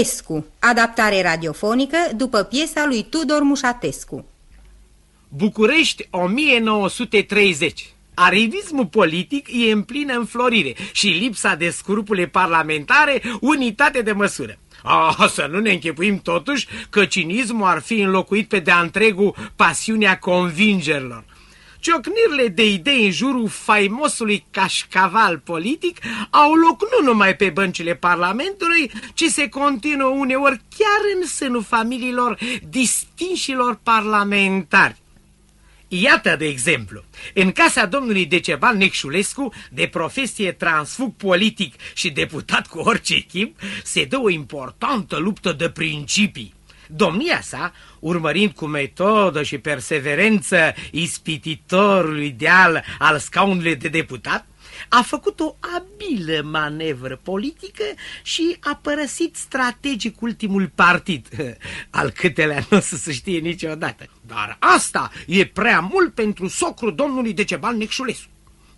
Escu, adaptare radiofonică după piesa lui Tudor Mușatescu. București 1930 Arivismul politic e în plină înflorire și lipsa de scrupule parlamentare unitate de măsură. Ah, să nu ne închipuim totuși că cinismul ar fi înlocuit pe de-a întregul pasiunea convingerilor. Ciocnirile de idei în jurul faimosului cașcaval politic au loc nu numai pe băncile Parlamentului, ci se continuă uneori chiar în sânul familiilor distinșilor parlamentari. Iată, de exemplu, în casa domnului Decebal Necșulescu, de profesie transfug politic și deputat cu orice chip, se dă o importantă luptă de principii. Domnia sa, urmărind cu metodă și perseverență ispititorul ideal al scaunului de deputat, a făcut o abilă manevră politică și a părăsit strategic ultimul partid, al câtelea nu o să se știe niciodată. Dar asta e prea mult pentru socru domnului Decebal Necșulescu.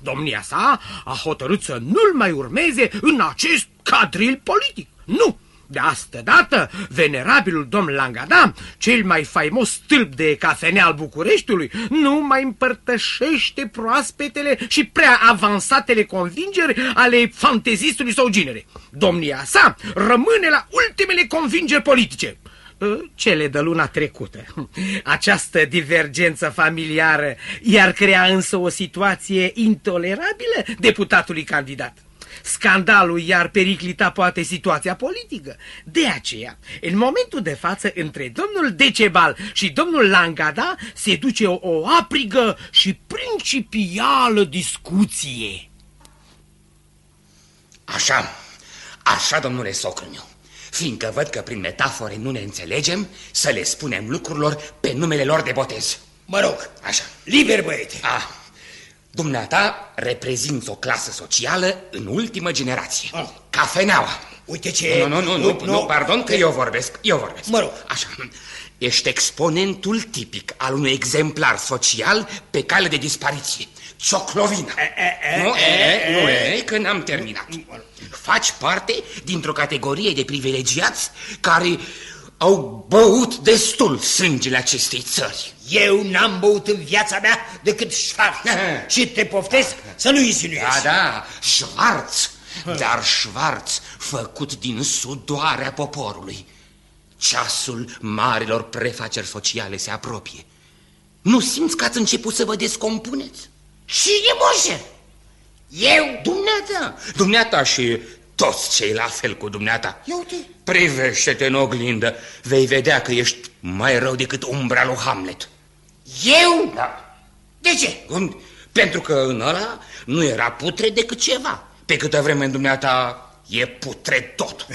Domnia sa a hotărât să nu-l mai urmeze în acest cadril politic. Nu! De astă dată, venerabilul domn Langada, cel mai faimos stâlp de cafenea al Bucureștiului, nu mai împărtășește proaspetele și prea avansatele convingeri ale fantezistului sau ginere. Domnia sa rămâne la ultimele convingeri politice ă, cele de luna trecută. Această divergență familiară i-ar crea însă o situație intolerabilă deputatului candidat. Scandalul i-ar periclita poate situația politică. De aceea, în momentul de față, între domnul Decebal și domnul Langada se duce o, o aprigă și principială discuție. Așa, așa, domnule socru meu. Fiindcă văd că prin metafore nu ne înțelegem, să le spunem lucrurilor pe numele lor de botez. Mă rog, Așa. liber băiete. Ah, dumneata reprezinți o clasă socială în ultimă generație. Ah. Cafeneaua. Uite ce... Nu, nu, nu, nu, Uite, nu, pardon că eu vorbesc, eu vorbesc. Mă rog. Așa, ești exponentul tipic al unui exemplar social pe cale de dispariție. Cioclovina. e, nu, e, e, nu e, că n-am terminat. Faci parte dintr-o categorie de privilegiați care au băut destul sângele acestei țări. Eu n-am băut în viața mea decât șfarț. și te poftesc să nu insinuezi. Da, da, Schwarz, dar Schwarz făcut din sudoarea poporului. Ceasul marilor prefaceri sociale se apropie. Nu simți că ați început să vă descompuneți? Cine moșe? Eu? Dumneata, dumneata și toți cei la fel cu dumneata. Ia uite. Privește-te în oglindă, vei vedea că ești mai rău decât umbra lui Hamlet. Eu? Da. De ce? Cum? Pentru că în ăla nu era putre decât ceva. Pe câtă vreme în dumneata e putre tot.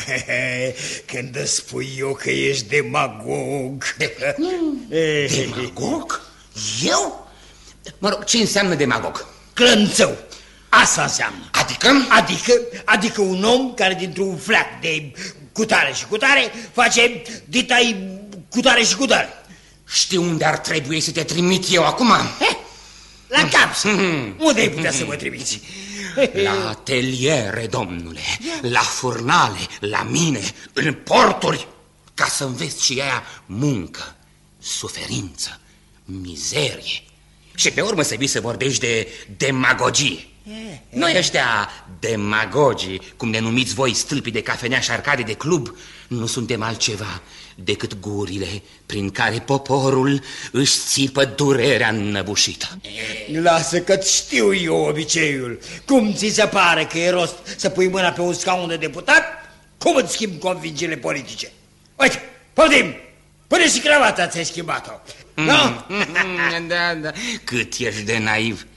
Când îți spui eu că ești demagog. Demagog? Eu? Mă rog, ce înseamnă demagog? Clănțău. Asta înseamnă. Adică? Adică, adică un om care dintr-un flac de cutare și cutare face ditai cutare și cutare. Știi unde ar trebui să te trimit eu acum? Eh, la cap. Unde ai putea să mă trimiți? La ateliere, domnule, la furnale, la mine, în porturi, ca să înveți și aia muncă, suferință, mizerie. Și pe urmă să vii să vorbești de demagogie. Noi ăștia demagogii, cum ne numiți voi stâlpii de cafenea și arcade de club, nu suntem altceva decât gurile prin care poporul își țipă durerea înnăbușită. Lasă că știu eu obiceiul. Cum ți se pare că e rost să pui mâna pe un scaun de deputat? Cum îți schimb convingerile politice? Uite, poftim! Până și cravata ți-ai schimbat-o. Da? da, da. Cât ești de naiv.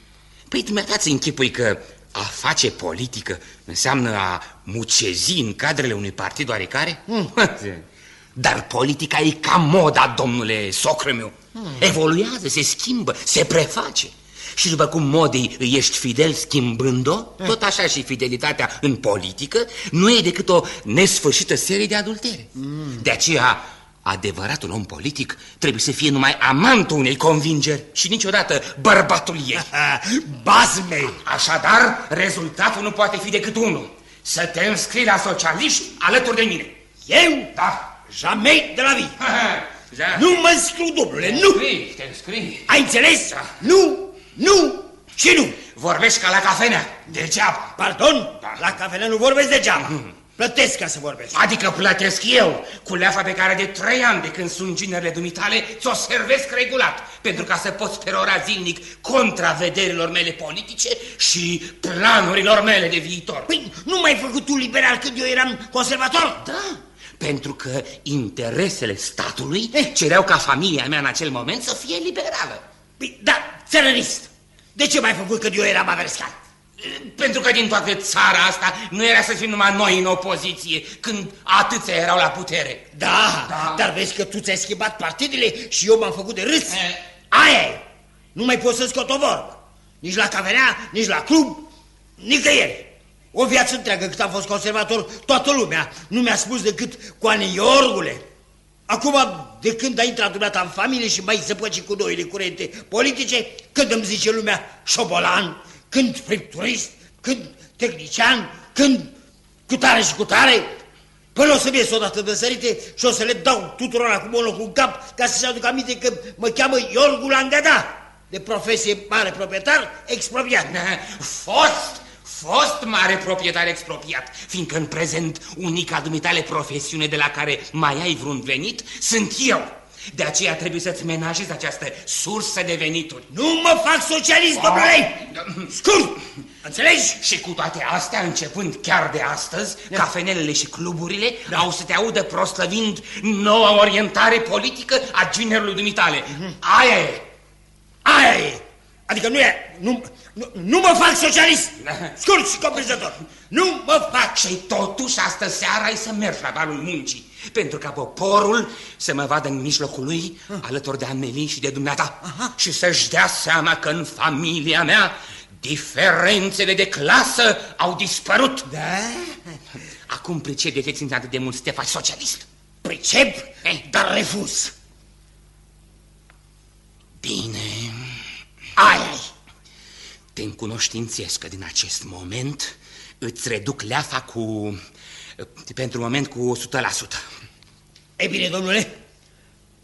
Păi dumneata ți închipui că a face politică înseamnă a mucezi în cadrele unui partid oarecare? Dar politica e ca moda, domnule socră meu. Evoluează, se schimbă, se preface. Și după cum modei îi ești fidel schimbând-o, tot așa și fidelitatea în politică nu e decât o nesfârșită serie de adultere. De aceea, adevăratul om politic trebuie să fie numai amantul unei convingeri și niciodată bărbatul ei. Bazme! Așadar, rezultatul nu poate fi decât unul. Să te înscrii la socialiști alături de mine. Eu? Da. Jamais de la vie. Da. Nu mă scriu, domnule, nu! Scrii, te înscrii. Ai înțeles? Nu, nu și nu. Vorbești ca la cafenea, degeaba. Pardon? Da. La cafenea nu vorbesc degeaba. Plătesc ca să vorbesc. Adică plătesc eu cu leafa pe care de trei ani de când sunt ginerile dumitale ți-o servesc regulat pentru ca să poți perora zilnic contra vederilor mele politice și planurilor mele de viitor. Păi, nu m-ai făcut tu liberal când eu eram conservator? Da, pentru că interesele statului Eh. cereau ca familia mea în acel moment să fie liberală. Păi, da, țărănist. De ce m-ai făcut când eu eram averscat? Pentru că din toată țara asta nu era să fim numai noi în opoziție, când atâția erau la putere. Da, Da. dar vezi că tu ți-ai schimbat partidele și eu m-am făcut de râs. Eh. Aia e. Nu mai pot să scot o vorbă. Nici la cafenea, nici la club, nicăieri. O viață întreagă cât am fost conservator, toată lumea nu mi-a spus decât Coane Iorgule. Acum, de când a intrat dumneata în familie și mai zăpăci cu noile curente politice, când îmi zice lumea șobolan, când fripturist, când tehnician, când cu tare și cu tare, Până o să ies odată de sărite și o să le dau tuturor acum un loc în cap ca să-și aduc aminte că mă cheamă Iorgu Langada, de profesie mare proprietar, expropiat. Fost, fost mare proprietar expropiat, fiindcă în prezent unica dumitale profesiune de la care mai ai vreun venit sunt eu. De aceea trebuie să-ți menajezi această sursă de venituri. Nu mă fac socialist, domnule! Scurt! Înțelegi? Și cu toate astea, începând chiar de astăzi, cafenelele și cluburile au să te audă proslăvind noua orientare politică a ginerului dumitale. Aia e! Aia e! Adică nu e... Nu, nu, nu mă fac socialist! Scurt și coprinzător! Nu mă fac! Și totuși astă seara ai să mergi la balul muncii, pentru ca poporul să mă vadă în mijlocul lui, alături de Amelie și de dumneata, și să-și dea seama că în familia mea diferențele de clasă au dispărut. Da? Acum pricep de ce țin atât de mult să te faci socialist. Pricep, Eh. dar refuz. Bine, Aia e! Te încunoștințesc că din acest moment îți reduc leafa cu, pentru moment, cu 100%. E bine, domnule,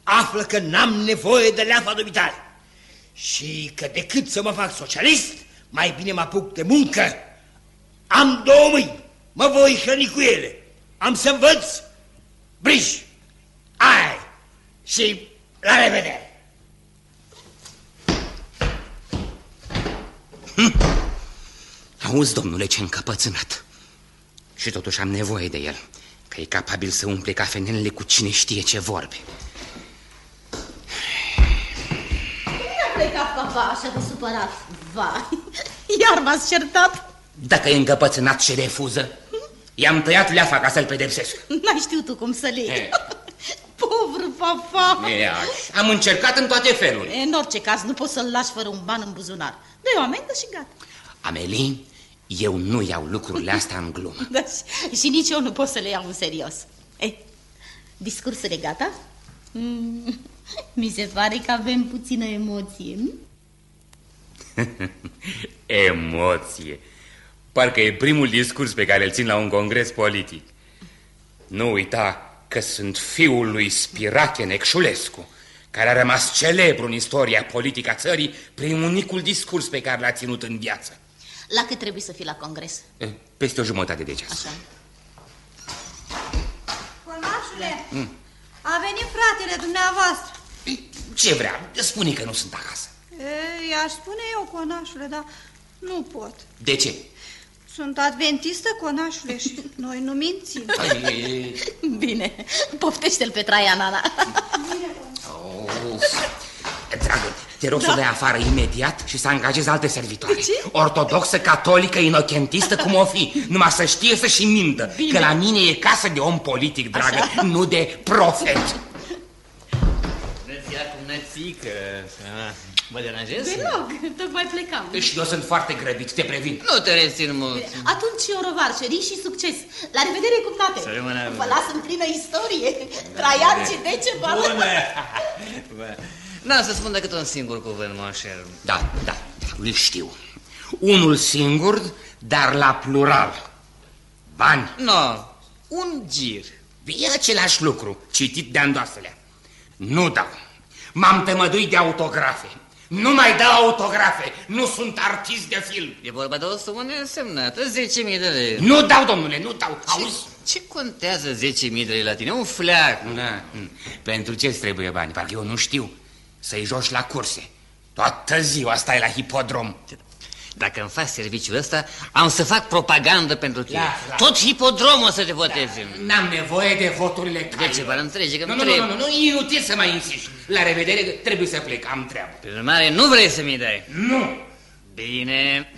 află că n-am nevoie de leafa dumitare și că decât să mă fac socialist, mai bine mă apuc de muncă. Am două mâini, mă voi hrăni cu ele, am să învăț briji. Aia e. și la revedere! Auzi, domnule, ce încăpățânat. Și totuși am nevoie de el, că e capabil să umple cafenelele cu cine știe ce vorbe. a plecat papa așa de supărat? Vai, iar m-ați certat? Dacă e încăpățânat și refuză, i-am tăiat leafa ca să-l pedepsesc. N-ai știut tu cum să le iei. E. Povră papa. E, așa. Am încercat în toate felurile. În orice caz, nu poți să-l lași fără un ban în buzunar. Dă-i o amendă și gata. Amelie, eu nu iau lucrurile astea în glumă. Da, și, și nici eu nu pot să le iau în serios. Ei, discursul e gata? Mm, mi se pare că avem puțină emoție. nu? Emoție. Parcă e primul discurs pe care îl țin la un congres politic. Nu uita că sunt fiul lui Spirache Necșulescu, care a rămas celebru în istoria politică a țării prin unicul discurs pe care l-a ținut în viață. La cât trebuie să fii la congres? Eh, Peste o jumătate de ceas. Așa. Conașule, a venit fratele dumneavoastră. Ce vrea? Spune că nu sunt acasă. Ei, aș spune eu, conașule, dar nu pot. De ce? Sunt adventistă, conașule, și noi nu mințim. Ai, Bine, poftește-l pe Traian, Ana. Oh, dragă, te rog da. să o dai afară imediat și să angajezi alte servitoare. Ce? Ortodoxă, catolică, inochentistă, cum o fi. Numai să știe să și mintă. Bine. Că la mine e casă de om politic, dragă, Așa. nu de profet. Bună ziua, cumnățică! Ah, Vă deranjez? Deloc, tocmai plecam. Și eu sunt foarte grăbit, te previn. Nu te rețin mult. Atunci, orovar, șerii și succes. La revedere, cumnate. Să rămână Vă bine. las în plină istorie. Traian și Decebal. Bună! Bă, N-am să spun decât un singur cuvânt, moșer. Da, da, da, îl știu. Unul singur, dar la plural. Bani. No, un gir. E același lucru, citit de andoasele. Nu dau. M-am tămăduit de autografe. Nu mai dau autografe. Nu sunt artist de film. E vorba de o sumă neînsemnată, 10.000 de lei. Nu dau, domnule, nu dau. Auzi? Ce contează 10.000 de lei la tine? Un fleac. Da. Pentru ce îți trebuie bani? Parcă eu nu știu. Să-i joci la curse. Toată ziua stai la hipodrom. Dacă îmi faci serviciul ăsta, am să fac propagandă pentru tine. Lasă, lasă. Tot hipodromul o să te voteze. N-am nevoie de voturile cailor. ce vă înțelege că nu, nu nu, trebuie. nu, nu, nu, e inutil să mai insisti. La revedere, trebuie să plec, am treabă. Pe urmare, nu vrei să mi dai. Nu! Bine,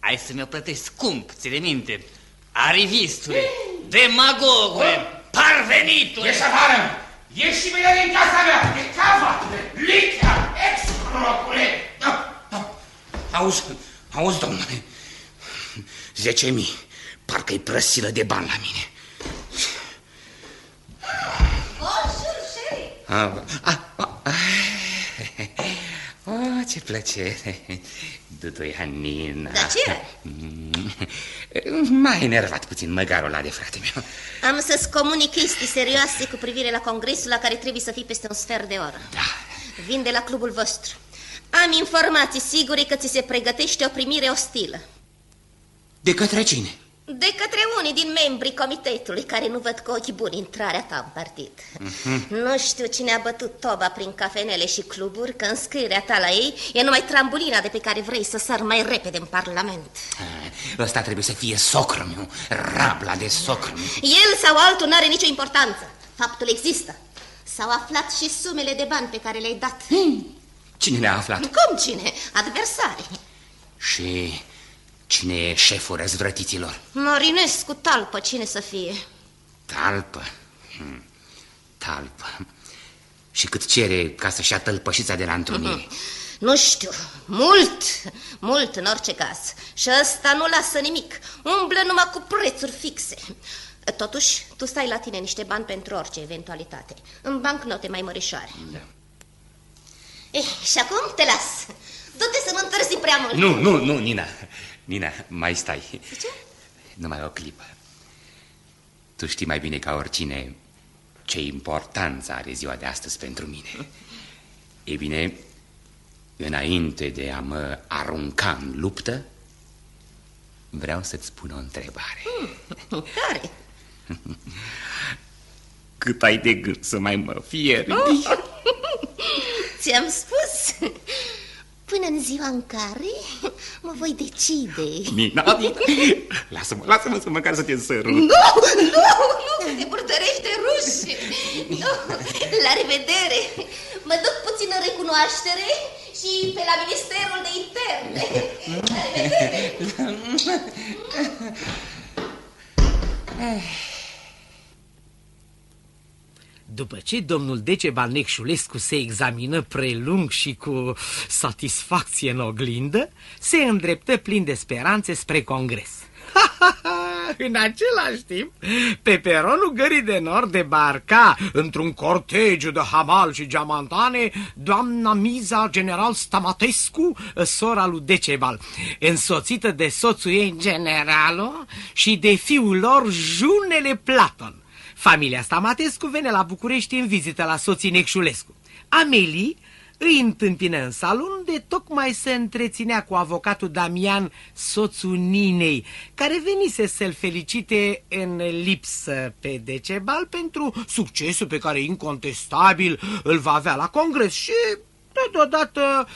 ai să mi-o plătești scump, ți minte. Arivistule, demagogule, parvenitule. Ieși afară! Ieși și mine din casa mea! De cava! Lichea! Excropule! Auzi, auzi, domnule, zece mii, parcă-i prăsilă de bani la mine. Bonjour, chérie. A, a, a, a. Oh, ce plăcere! Duduia Nina. Dar ce? M-a enervat puțin măgarul ăla de frate meu. Am să-ți comunic chestii serioase cu privire la congresul la care trebuie să fii peste un sfert de oră. Da. Vin de la clubul vostru. Am informații sigure că ți se pregătește o primire ostilă. De către cine? De către unii din membrii comitetului care nu văd cu ochi buni intrarea ta în partid. Nu știu cine a bătut toba prin cafenele și cluburi, că înscrierea ta la ei e numai trambolina de pe care vrei să sar mai repede în Parlament. Ah, Ăsta trebuie să fie socrul meu, rabla de socrul meu. El sau altul n-are nicio importanță. Faptul există. S-au aflat și sumele de bani pe care le-ai dat. Cine le-a aflat? Cum cine? Adversari. Și cine e șeful răzvrătiților? Morinescu, talpă, cine să fie? Talpă. Hmm. Talpă. Și cât cere ca să-și ia tălpășița de la întrunire? Nu știu, mult, mult în orice caz. Și ăsta nu lasă nimic, umblă numai cu prețuri fixe. Totuși, tu stai la tine niște bani pentru orice eventualitate, în bancnote mai mărișoare. Da. Eh, și acum te las. Du-te să nu întârzi prea mult. Nu, nu, nu, Nina. Nina, mai stai. Ce? Numai o clipă. Tu știi mai bine ca oricine ce importanță are ziua de astăzi pentru mine. E bine, înainte de a mă arunca în luptă, vreau să-ți spun o întrebare. Care? Cât ai de gând să mai mă fierbi? Ți-am spus. Până în ziua în care mă voi decide. Nina, Nina, lasă-mă, lasă-mă să măcar să te sărut. Nu, nu, nu, te purtărește ruși. Nu, la revedere. Mă duc puțin în recunoaștere și pe la Ministerul de Interne. La revedere. După ce domnul Decebal Necșulescu se examină prelung și cu satisfacție în oglindă, se îndreptă plin de speranțe spre congres. în același timp, pe peronul Gării de Nord debarca într-un cortegiu de hamal și geamantane doamna Miza general Stamatescu, sora lui Decebal, însoțită de soțul ei generalul și de fiul lor Junele Platon. Familia Stamatescu vine la București în vizită la soții Necșulescu. Amelie îi întâmpină în salon unde tocmai se întreținea cu avocatul Damian, soțul Ninei, care venise să-l felicite în lipsă pe Decebal pentru succesul pe care incontestabil îl va avea la congres și totodată,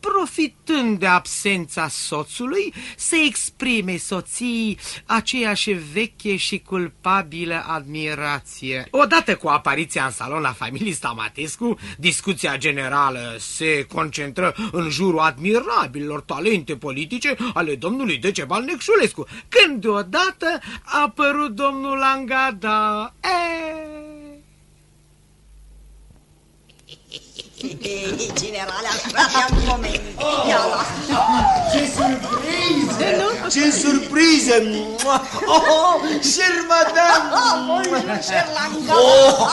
profitând de absența soțului, să exprime soții aceeași veche și culpabilă admirație. Odată cu apariția în salon a familiei Stamatescu, discuția generală se concentră în jurul admirabililor talente politice ale domnului Decebal Necșulescu, când deodată a apărut domnul Langada. E... Generale, aveam pomenit. Ia la. Ce surpriză! Ce surpriză! Oh, cher madame! Bonjour, cher Langa. Oh,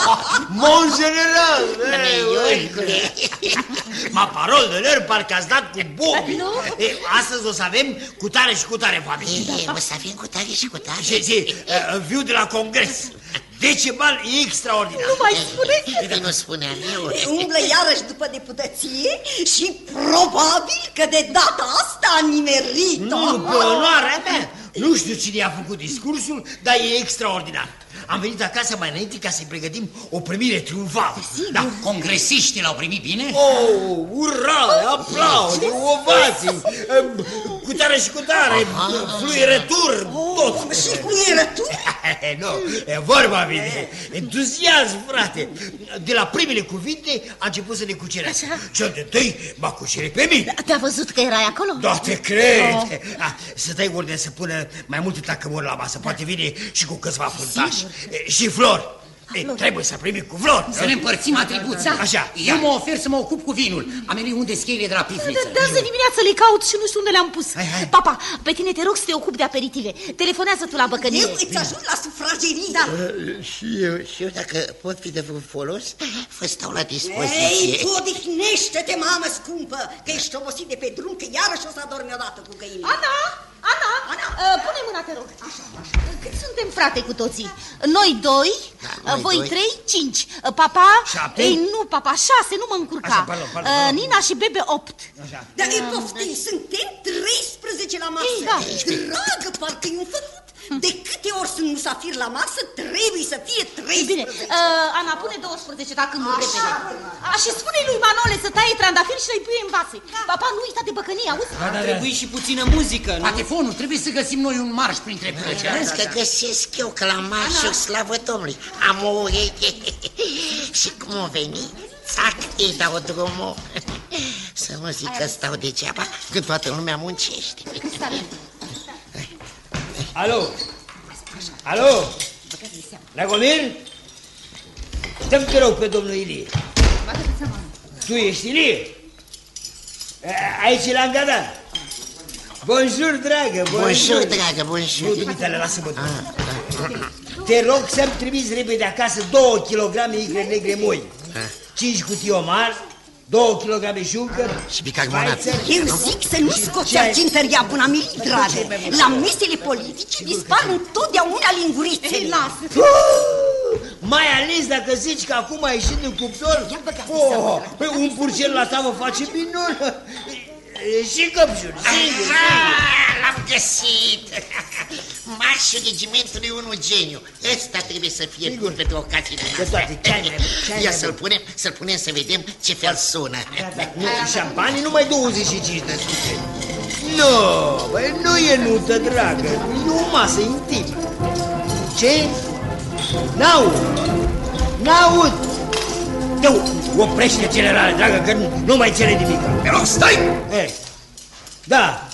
mon general! Ma parol de lor, parcă ați dat cu bobi. E, Astăzi o să avem cu tare și cu tare, poate. O să avem cu tare și cu tare. Și, și, uh, viu de la congres. Decibal extraordinar. Nu mai spune? De nu spuneam eu. Umblă iarăși după deputăție și probabil că de data asta a nimerit-o. Nu, pe onoarea mea. Nu știu cine a făcut discursul, dar e extraordinar. Am venit acasă mai înainte ca să-i pregătim o primire triumfală. Da, congresiștii l-au primit bine? Oh, ura, aplauze, ovații, em, cu tare și cu tare, fluierături, tot. Și cu ierături? nu, e vorba bine, entuziasm, frate. De la primele cuvinte a început să ne cucerească. Cel de tăi m-a cucerit pe mine. Te-a văzut că erai acolo? Da, te cred. Ah, să dai ordine să pună mai multe tacămuri la masă. Poate vine și cu câțiva fruntași. E, Și flori. E, trebuie să primim cu flori. Să ne împărțim atribuția. Așa. Eu mă ofer să mă ocup cu vinul. Amelie, unde cheile de la pifniță? De azi dimineață le caut și nu știu unde le-am pus. Hai, hai. Papa, pe tine te rog să te ocupi de aperitive. Telefonează tu la băcănie. Eu îți ajut la sufragerie. Da. Și eu, și eu dacă pot fi de vreun folos, vă stau la Ei, dispoziție. tu odihnește-te, mamă scumpă, că ești obosit de pe drum, că iarăși o să adormi odată cu găinile. Ana, Ana, Ana. Uh, pune mâna, te rog. Așa, așa. Cât suntem, frate, cu toții? Noi doi, Da, uh, noi voi doi. trei, cinci. Uh, Papa? Șapte? Ei, nu, papa, șase, nu mă încurca. Așa, pardon, pardon, Uh, pardon. Nina și Bebe, opt. Așa. Dar ei poftim, suntem 13 la masă. Ei, da. Dragă, parcă e un făcut. De câte ori sunt musafir la masă, trebuie să fie 13. Ei, bine, uh, Ana, pune 12 dacă nu repede. A, și spune lui Manole să taie trandafiri și să-i pui în vase. Papa, nu uita de băcănie, auzi? Ar trebui și puțină muzică, nu? Patefonul, trebuie să găsim noi un marș printre plăceri. Vezi că găsesc eu că la marșul, slavă Domnului, am o ureche. și cum o veni, țac, îi dau drumul. Să nu zic că stau degeaba, când toată lumea muncește. Alo? Alo? Dragomir? Dăm te rog pe domnul Ilie. Tu ești Ilie? A- Aici l-am gata. Bonjour, dragă, Bonjour, dragă, Nu, bonjour. dumitale, lasă-mă. Te rog să-mi trimiți repede acasă două kilograme icre negre moi, cinci cutii omar, două kilograme șuncă, Și bicarbonat. Schweizer. Eu zic să nu scoți argintăria bună mili, dragă. La mesele politice dispar întotdeauna lingurițele. Lasă. Puh! Mai ales dacă zici că acum ai ieșit din cuptor, Ia băgați oh, păi un purcel la tavă face minuni. E, Și căpșuri, sigur, sigur. Ah, L-am găsit! Marșul regimentului unul geniu. Ăsta trebuie să fie bun pentru ocazii de De toate, ce ai mai- ce ai Ia mai să-l bun? punem, să-l punem să vedem ce fel sună. Nu, șampanie numai 25 de sute. Nu, băi, nu e nută, dragă, e o masă intimă. Ce? N-aud, n-aud. Eu, oprește generale, dragă, că nu, nu mai cere nimic. Te rog, stai! Eh, da,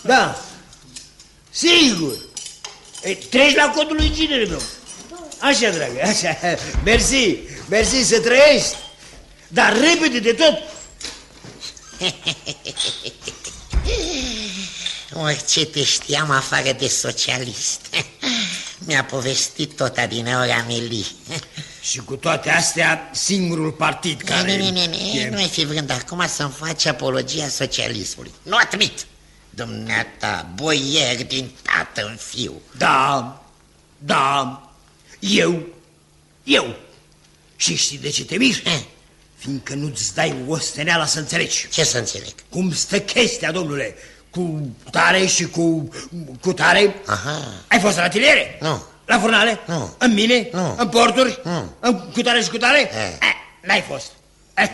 da, sigur. E, treci la codul lui ginerul meu. Așa, dragă, așa. Mersi, mersi să trăiești. Dar repede de tot. Orice te știam afară de socialist. Mi-a povestit tot adineori Amelie. Și cu toate astea, singurul partid care... Ne, ne, ne, ne, e- nu mai fi vrând acum să-mi faci apologia socialismului. Nu admit! Dumneata, boier din tată în fiu. Da, da, eu, eu. Și știi de ce te mir? Eh, Fiindcă nu-ți dai osteneala să înțelegi. Ce să înțeleg? Cum stă chestia, domnule? Cu tare și cu, cu tare? Aha. Ai fost la ateliere? Nu. La furnale? Nu. În mine? Nu. În porturi? Nu. În cu tare și cu tare? Eh. Eh, N-ai fost. Eh,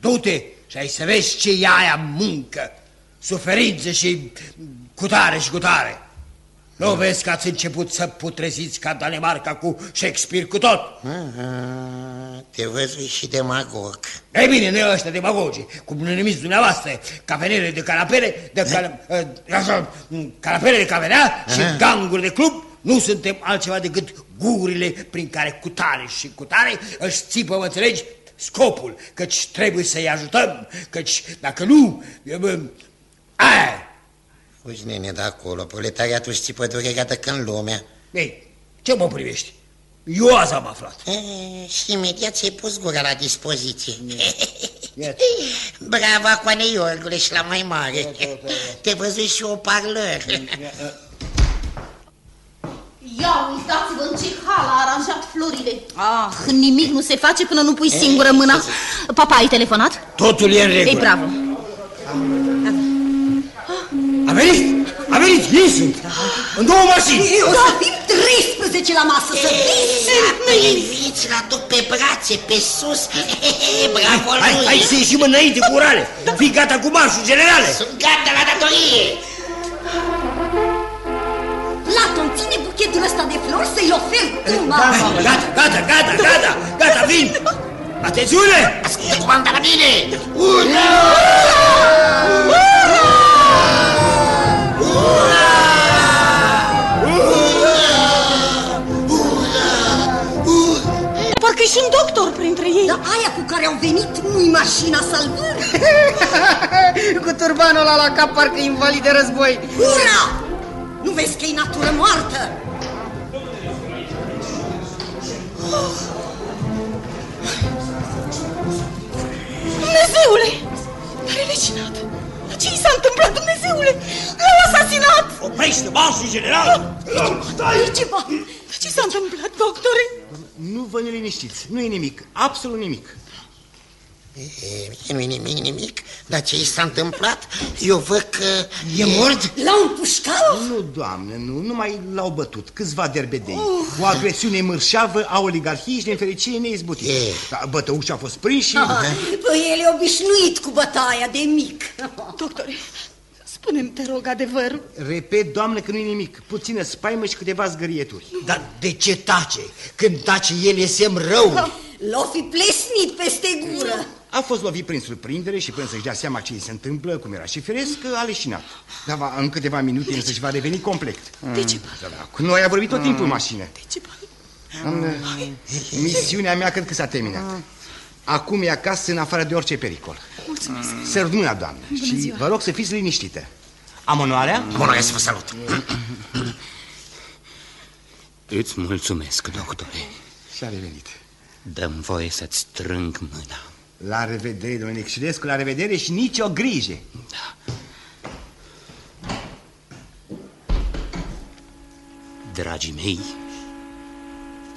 Du-te și ai să vezi ce e aia muncă, suferință și cu tare și cu tare. Nu vezi că ați început să putreziți ca Danemarca cu Shakespeare cu tot? Aha, te văzui și demagog. Ei bine, noi ăștia demagogii, cum ne numiți dumneavoastră, cafenele de canapele, de cana, uh, așa, canapele de cafenea și Aha. ganguri de club, nu suntem altceva decât gurile prin care cu tare și cu tare își țipă, mă înțelegi, scopul, căci trebuie să-i ajutăm, căci dacă nu, e, bă, aia, Uite, nene, de acolo, proletariatul își țipă durerea de când lumea. ei, ce mă privești? Eu azi am aflat. E, și imediat ți-ai pus gura la dispoziție. Iată. Bravo, Acoane Iorgule, și la mai mare. Te văzui și o parlăr. Ia uitați-vă în ce hal a aranjat florile. Ah, nimic nu se face până nu pui singură mâna. Papa, ai telefonat? Totul e în Ei, regulă. bravo. A venit! A venit! Ei sunt! În două mașini! O să fim 13 la masă, să vezi! Priviți, l aduc pe brațe, pe sus. Bravo Hai, lui! hai să ieșim înainte cu urale! Fii gata cu marșul, generale! Sunt gata la datorie! Platon, ține buchetul ăsta de flori să-i ofer tuma. Gata, gata, gata, gata, gata, vin! Atențiune! Ascultă comanda la mine! Una! Parcă și un doctor printre ei. Dar aia cu care au venit nu-i mașina salvării. Cu turbanul ăla la cap, parcă invalid de război. Ura! Nu vezi că e natură moartă? Dumnezeule! Dar e lecinat. Dar ce i s-a întâmplat, Dumnezeule? L-au asasinat! Oprește marșul, general! E ceva. Dar ce s-a întâmplat, doctore? Nu vă neliniștiți, nu e nimic, absolut nimic. E, nu-i nimic, nimic, dar ce i s-a întâmplat? Eu văd că e mort. L-au împușcat? Nu, doamne, nu, numai l-au bătut, câțiva derbedei. O agresiune mărșavă a oligarhiei și de nefericire neizbutit. E. Da, Bătăușii au fost prinși Ah, Păi el e obișnuit cu bătaia de mic. Doctore, spune-mi, te rog, adevărul. Repet, doamne, că nu-i nimic. Puțină spaimă și câteva zgârieturi. Dar de ce tace? Când tace el e semn rău. L-o fi plesnit peste gură. A fost lovit prin surprindere și până să-și dea seama ce îi se întâmplă, cum era și firesc, a leșinat. Dar va, în câteva minute însă își va reveni complet. De ce, Da, da, cu noi a vorbit tot timpul în mașină. De ce, În, Misiunea mea cred că s-a terminat. Acum e acasă în afară de orice pericol. Mulțumesc. Să rămână, doamnă. Și vă rog să fiți liniștită. Am onoarea? Am onoarea să vă salut. Îți mulțumesc, doctore. Și-a revenit. Dăm voie să-ți strâng mâna. La revedere, domnule Exilescu, la revedere și nicio grijă. Dragii mei,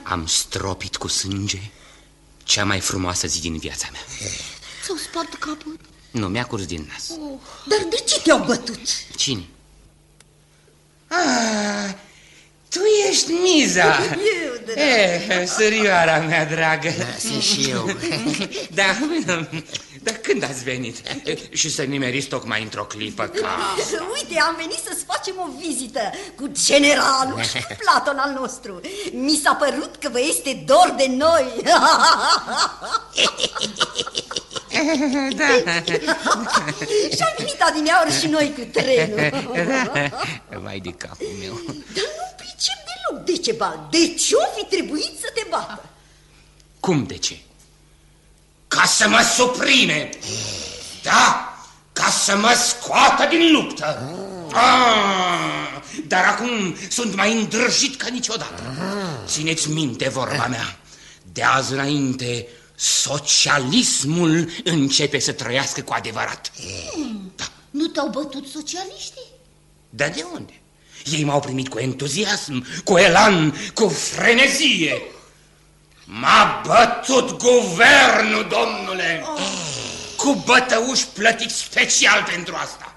am stropit cu sânge cea mai frumoasă zi din viața mea. Ți-au spart capul? Nu, mi-a curs din nas. Dar de ce te-au bătut? Cine? Ah, tu ești Miza. Eu, dragă. Eh, sărioara mea dragă. Da, sunt și eu. Da, dar când ați venit? Și să nimeriți tocmai într-o clipă ca... Uite, am venit să-ți facem o vizită cu generalul și cu Platon al nostru. Mi s-a părut că vă este dor de noi. Da. și am venit adineauri și noi cu trenul. Vai de capul meu. Dar nu pricep deloc de ce bal. De ce-o fi trebuit să te bată? Cum de ce? Ca să mă suprime! Da, ca să mă scoată din luptă! Ah, dar acum sunt mai îndrăjit ca niciodată. Țineți minte vorba mea. De azi înainte, socialismul începe să trăiască cu adevărat. Nu te-au bătut socialiștii? Dar de unde? Ei m-au primit cu entuziasm, cu elan, cu frenezie. M-a bătut guvernul, domnule, cu bătăuși plătiți special pentru asta.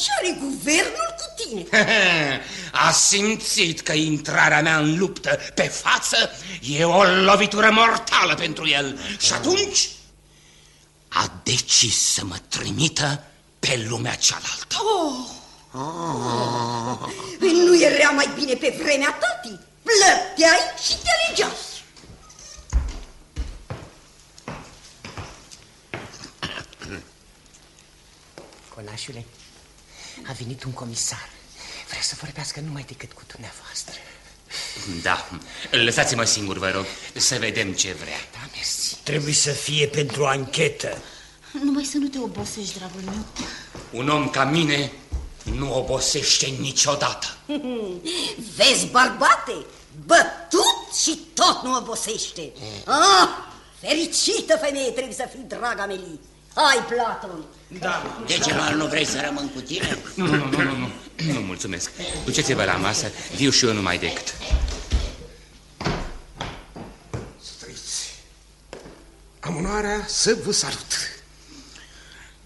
Ce are guvernul cu tine? A simțit că intrarea mea în luptă pe față e o lovitură mortală pentru el și atunci a decis să mă trimită pe lumea cealaltă. Păi nu era mai bine pe vremea tătii? Plăteai și te alegeai. Conașule, a venit un comisar. Vrea să vorbească numai decât cu dumneavoastră. Da, lăsați-mă singur, vă rog, să vedem ce vrea. Da, mersi. Trebuie să fie pentru anchetă. Numai să nu te obosești, dragul meu. Un om ca mine nu obosește niciodată. Vezi, barbate, bătut și tot nu obosește. Ah, fericită femeie trebuie să fii, draga Meli. Hai, Platon! Da. De ce nu vrei să rămân cu tine? Nu, nu, nu, nu, nu, nu, nu mulțumesc. Duceți-vă la masă, viu și eu numai decât. Străiți, am onoarea să vă salut.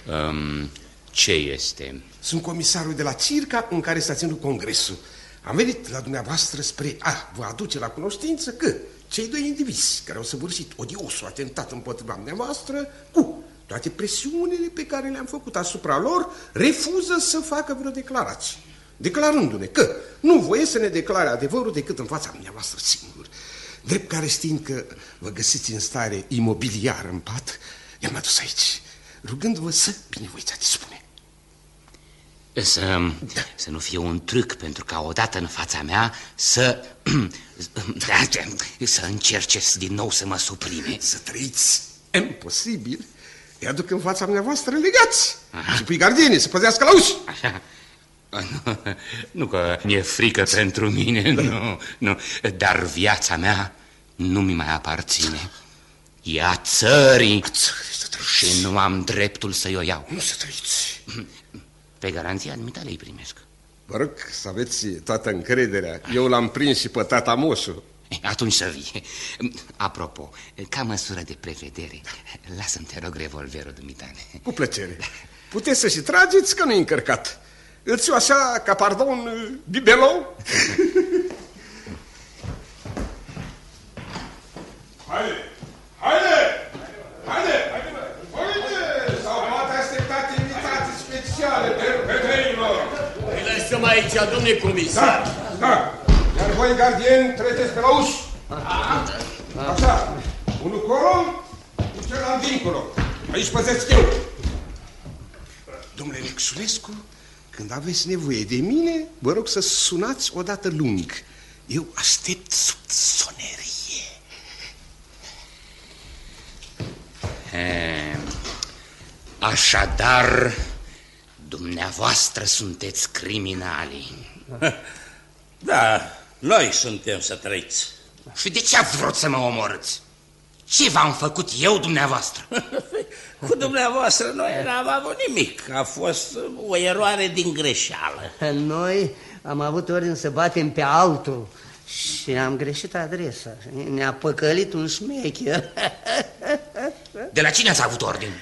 Um, ce este? Sunt comisarul de la Circa în care s-a ținut congresul. Am venit la dumneavoastră spre a vă aduce la cunoștință că cei doi indivizi care au săvârșit odiosul atentat împotriva dumneavoastră cu toate presiunile pe care le-am făcut asupra lor, refuză să facă vreo declarație, declarându-ne că nu voie să ne declare adevărul decât în fața dumneavoastră singur. Drept care știind că vă găsiți în stare imobiliară în pat, i-am adus aici, rugându-vă să binevoiți a dispune. Să, să nu fie un truc pentru ca odată în fața mea să... să încerce din nou să mă suprime. Să trăiți imposibil. Îi aduc în fața dumneavoastră legați Aha. și pui gardine să păzească la uși. Așa. Nu, nu că mi-e frică pentru mine, da. nu, nu, dar viața mea nu mi mai aparține. E a țării și nu am dreptul să-i o iau. Nu să trăiți. Pe garanția admitale îi primesc. Vă rog să aveți toată încrederea. Eu l-am prins și pe tata moșu. Atunci să vii. Apropo, ca măsură de prevedere, lasă-mi, te rog, revolverul dumitale. Cu plăcere. Puteți să și trageți că nu-i încărcat. Îți o așa, ca pardon, bibelou? Haide! Haide! Haide! Haide! S-au poate așteptat invitații speciale petenilor. Îi lăsăm aici, domnule comisar. Da, da. Iar voi, gardieni, treceți pe la uși. Așa. Unul colo, și celălalt dincolo. Aici păzesc eu. Domnule Nexulescu, când aveți nevoie de mine, vă rog să sunați odată lung. Eu aștept sub sonerie. He, așadar, dumneavoastră sunteți criminali. Da, noi suntem să trăiți. Și de ce ați vrut să mă omorâți? Ce v-am făcut eu dumneavoastră? Cu dumneavoastră noi n-am avut nimic. A fost o eroare din greșeală. Noi am avut ordine să batem pe altul și am greșit adresa. Ne-a păcălit un șmecher. De la cine ați avut ordin?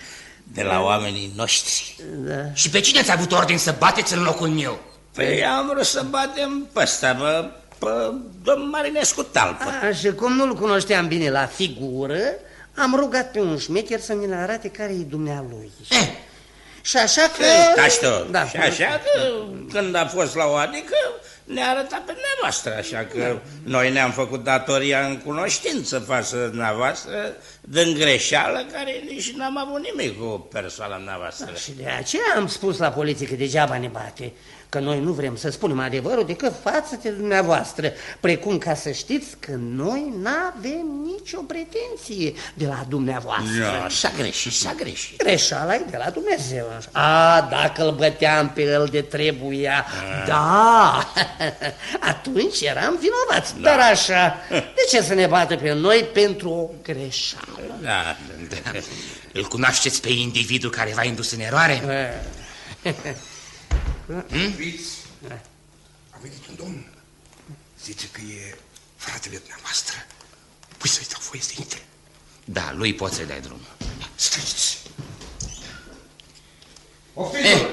De la oamenii noștri. Da. Și pe cine ați avut ordin să bateți în locul meu? Păi am vrut să batem pe ăsta, pe, pe domn Marinescu Talpă. A, și cum nu-l cunoșteam bine la figură, am rugat pe un șmecher să ne arate care e dumnealui. Eh. Și așa că... Taci tu. Da. Și așa că când a fost la o adică ne-a arătat pe dumneavoastră, așa că noi ne-am făcut datoria în cunoștință față de dumneavoastră, din greșeală, care nici n-am avut nimic cu persoana dumneavoastră. Și de aceea am spus la poliție că degeaba ne bate, că noi nu vrem să spunem adevărul decât față de dumneavoastră, precum ca să știți că noi n-avem nicio pretenție de la dumneavoastră. Nu, s-a greșit, s-a greșit. Greșeala e de la Dumnezeu. A, dacă îl băteam pe el de trebuia, da, atunci eram vinovați. Da. Dar așa, de ce să ne bată pe noi pentru o greșeală? Da, da. Îl cunoașteți pe individul care v-a indus în eroare? Hmm? Fiți, a venit un domn. Zice că e fratele dumneavoastră. Păi să-i dau voie să intre. Da, lui poți să-i dai drum. Stăiți! Eh.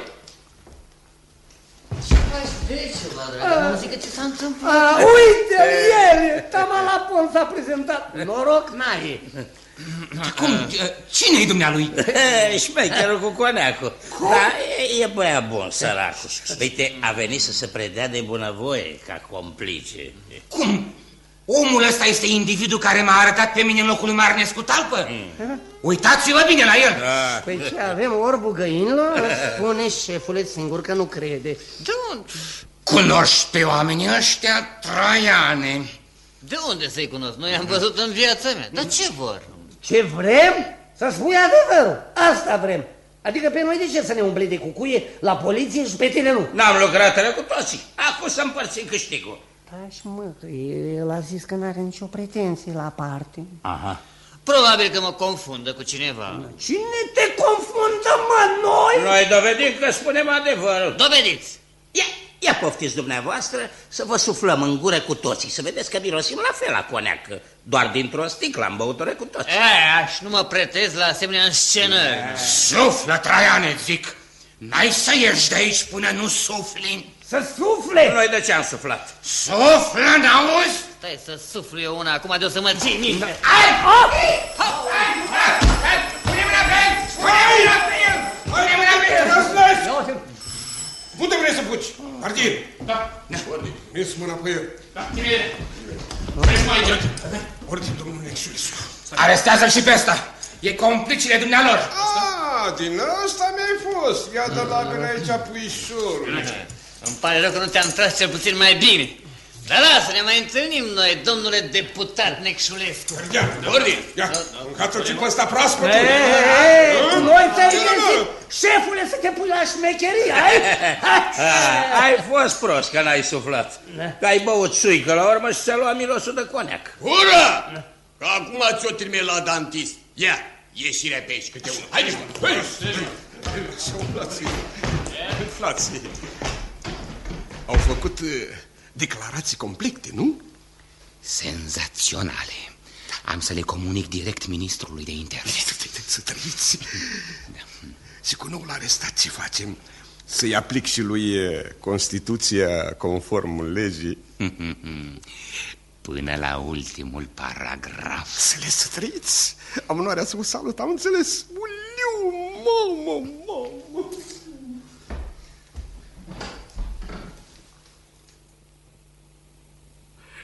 Zică ce s-a întâmplat. A, uite, el, tama la pol s-a prezentat. Noroc n-ai. Cum? Cine-i dumnealui? Șmecherul cu coneacul. Da, e, e băiat bun, săracul. Uite, a venit să se predea de bunăvoie ca complice. Cum? Omul ăsta este individul care m-a arătat pe mine în locul lui Marnescu Talpă? Mm. Uitați-vă bine la el! Da. Păi ce, avem orbul găinilor? Spune șefule singur că nu crede. De unde? Cunoști pe oamenii ăștia Traiane. De unde să-i cunosc? Noi am văzut în viața mea. Dar ce vor? Ce vrem? Să spui adevărul. Asta vrem. Adică pe noi de ce să ne umble de cucuie la poliție și pe tine nu? N-am lucrat cu toții. Acum să împărțim câștigul. Taci mă, că el a zis că n-are nicio pretenție la parte. Aha. Probabil că mă confundă cu cineva. Cine te confundă? mă, noi? Noi dovedim că spunem adevărul. Dovediți! Ia, ia poftiți dumneavoastră să vă suflăm în gură cu toții, să vedeți că mirosim la fel la coneac, doar dintr-o sticlă am băutură cu toți. E, aș nu mă pretez la asemenea scenă. Suflă, Traiane, zic. N-ai să ieși de aici până nu sufli. Să sufle! Noi de ce am suflat? Suflă, n-auzi? Stai să suflu eu una, acum de o să mă ții minte. Ai! Pune mâna pe el! Pune mâna pe el! Pune mâna pe el! Răzleți! Unde vrei să fugi? Martin! Da. Mis mâna pe el. Da, tine. Vreți mai aici. Ordine, domnul Nexulescu. Arestează-l și pe ăsta. E complicile dumnealor. Ah, din ăsta mi-ai fost. Ia de la mine aici, puișorul. Îmi pare rău că nu te-am tras cel puțin mai bine. Dar lasă, ne mai întâlnim noi, domnule deputat Necșulescu. Ia, Ordine. ia, mâncați-o și pe ăsta proaspăt. Ei, ei, tu noi te-ai găsit, șefule, să te pui la șmecherie, ai? A, ai fost prost că n-ai suflat. Că ai băut suică la urmă și ți-a luat mirosul de coneac. Ura! Că acum ți-o trimit la dantist. Ia, ieșire pe aici, câte unul. Haide, mă! Să umflați. Umflați. Au făcut uh, declarații complete, nu? Senzaționale. Am să le comunic direct ministrului de interne. Să trăiți. Și cu noul arestat ce facem? Să-i aplic și lui uh, Constituția conform legii? Până la ultimul paragraf. Înțeles să trăiți. Am onoarea să vă salut, am înțeles. Uliu, mamă, mamă.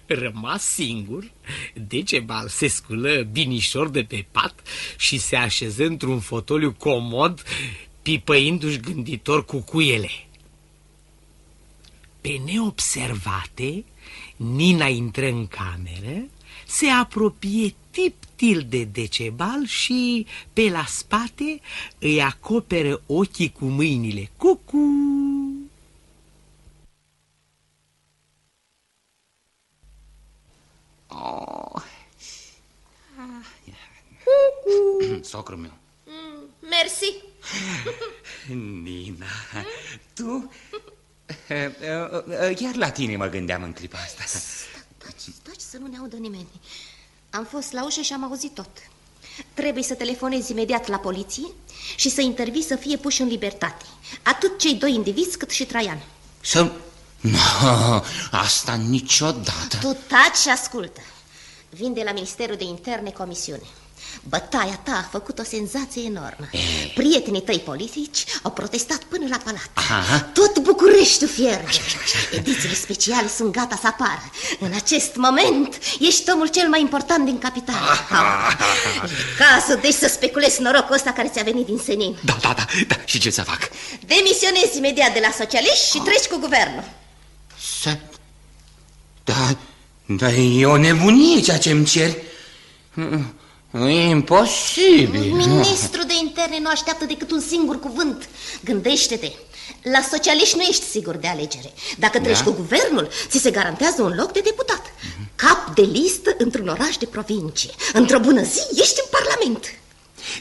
Rămas singur, Decebal se sculă binișor de pe pat și se așeză într-un fotoliu comod, pipăindu-și gânditor cu cuiele. Pe neobservate, Nina intră în cameră, se apropie tiptil de Decebal și, pe la spate, îi acoperă ochii cu mâinile. Cucu! Oh. Socrul meu. Mm, Mersi. Nina, tu... Eh, eh, Chiar la tine mă gândeam în clipa asta. Taci, taci să nu ne audă nimeni. Am fost la ușă și am auzit tot. Trebuie să telefonezi imediat la poliție și să intervii să fie puși în libertate. Atât cei doi indivizi cât și Traian. Să... No, asta niciodată. Tu taci și ascultă. Vin de la Ministerul de Interne comisiune. Bătaia ta a făcut o senzație enormă. Prietenii tăi politici au protestat până la palat. Aha. Tot Bucureștiul fierbe. Edițiile speciale sunt gata să apară. În acest moment ești omul cel mai important din capitală. Cazul, deci să speculezi norocul ăsta care ți-a venit din senin. Da, da, da, da. Și ce să fac? Demisionezi imediat de la socialiști și treci cu guvernul. Să... Da, da, e o nebunie ceea ce îmi ceri. Nu e imposibil. Ministrul de interne nu așteaptă decât un singur cuvânt. Gândește-te. La socialiști nu ești sigur de alegere. Dacă treci Da? cu guvernul, ți se garantează un loc de deputat. Cap de listă într-un oraș de provincie. Într-o bună zi ești în parlament.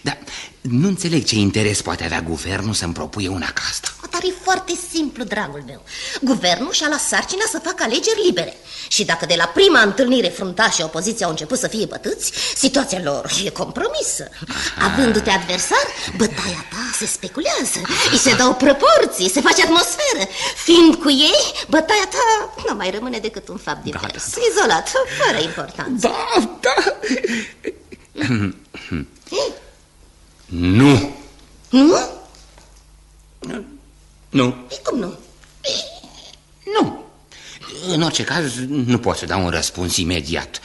Da, nu înțeleg ce interes poate avea guvernul să-mi propuie una ca asta. Dar e foarte simplu, dragul meu. Guvernul și-a luat sarcina să facă alegeri libere. Și dacă de la prima întâlnire fruntașii opoziția au început să fie bătâți, situația lor e compromisă. Avându-te adversar, bătaia ta se speculează, îi se dau proporții, se face atmosferă. Fiind cu ei, bătaia ta nu mai rămâne decât un fapt divers, izolat, fără importanță. Da, da. Nu. Nu? Nu. E cum nu? Nu. În orice caz, nu pot să dau un răspuns imediat.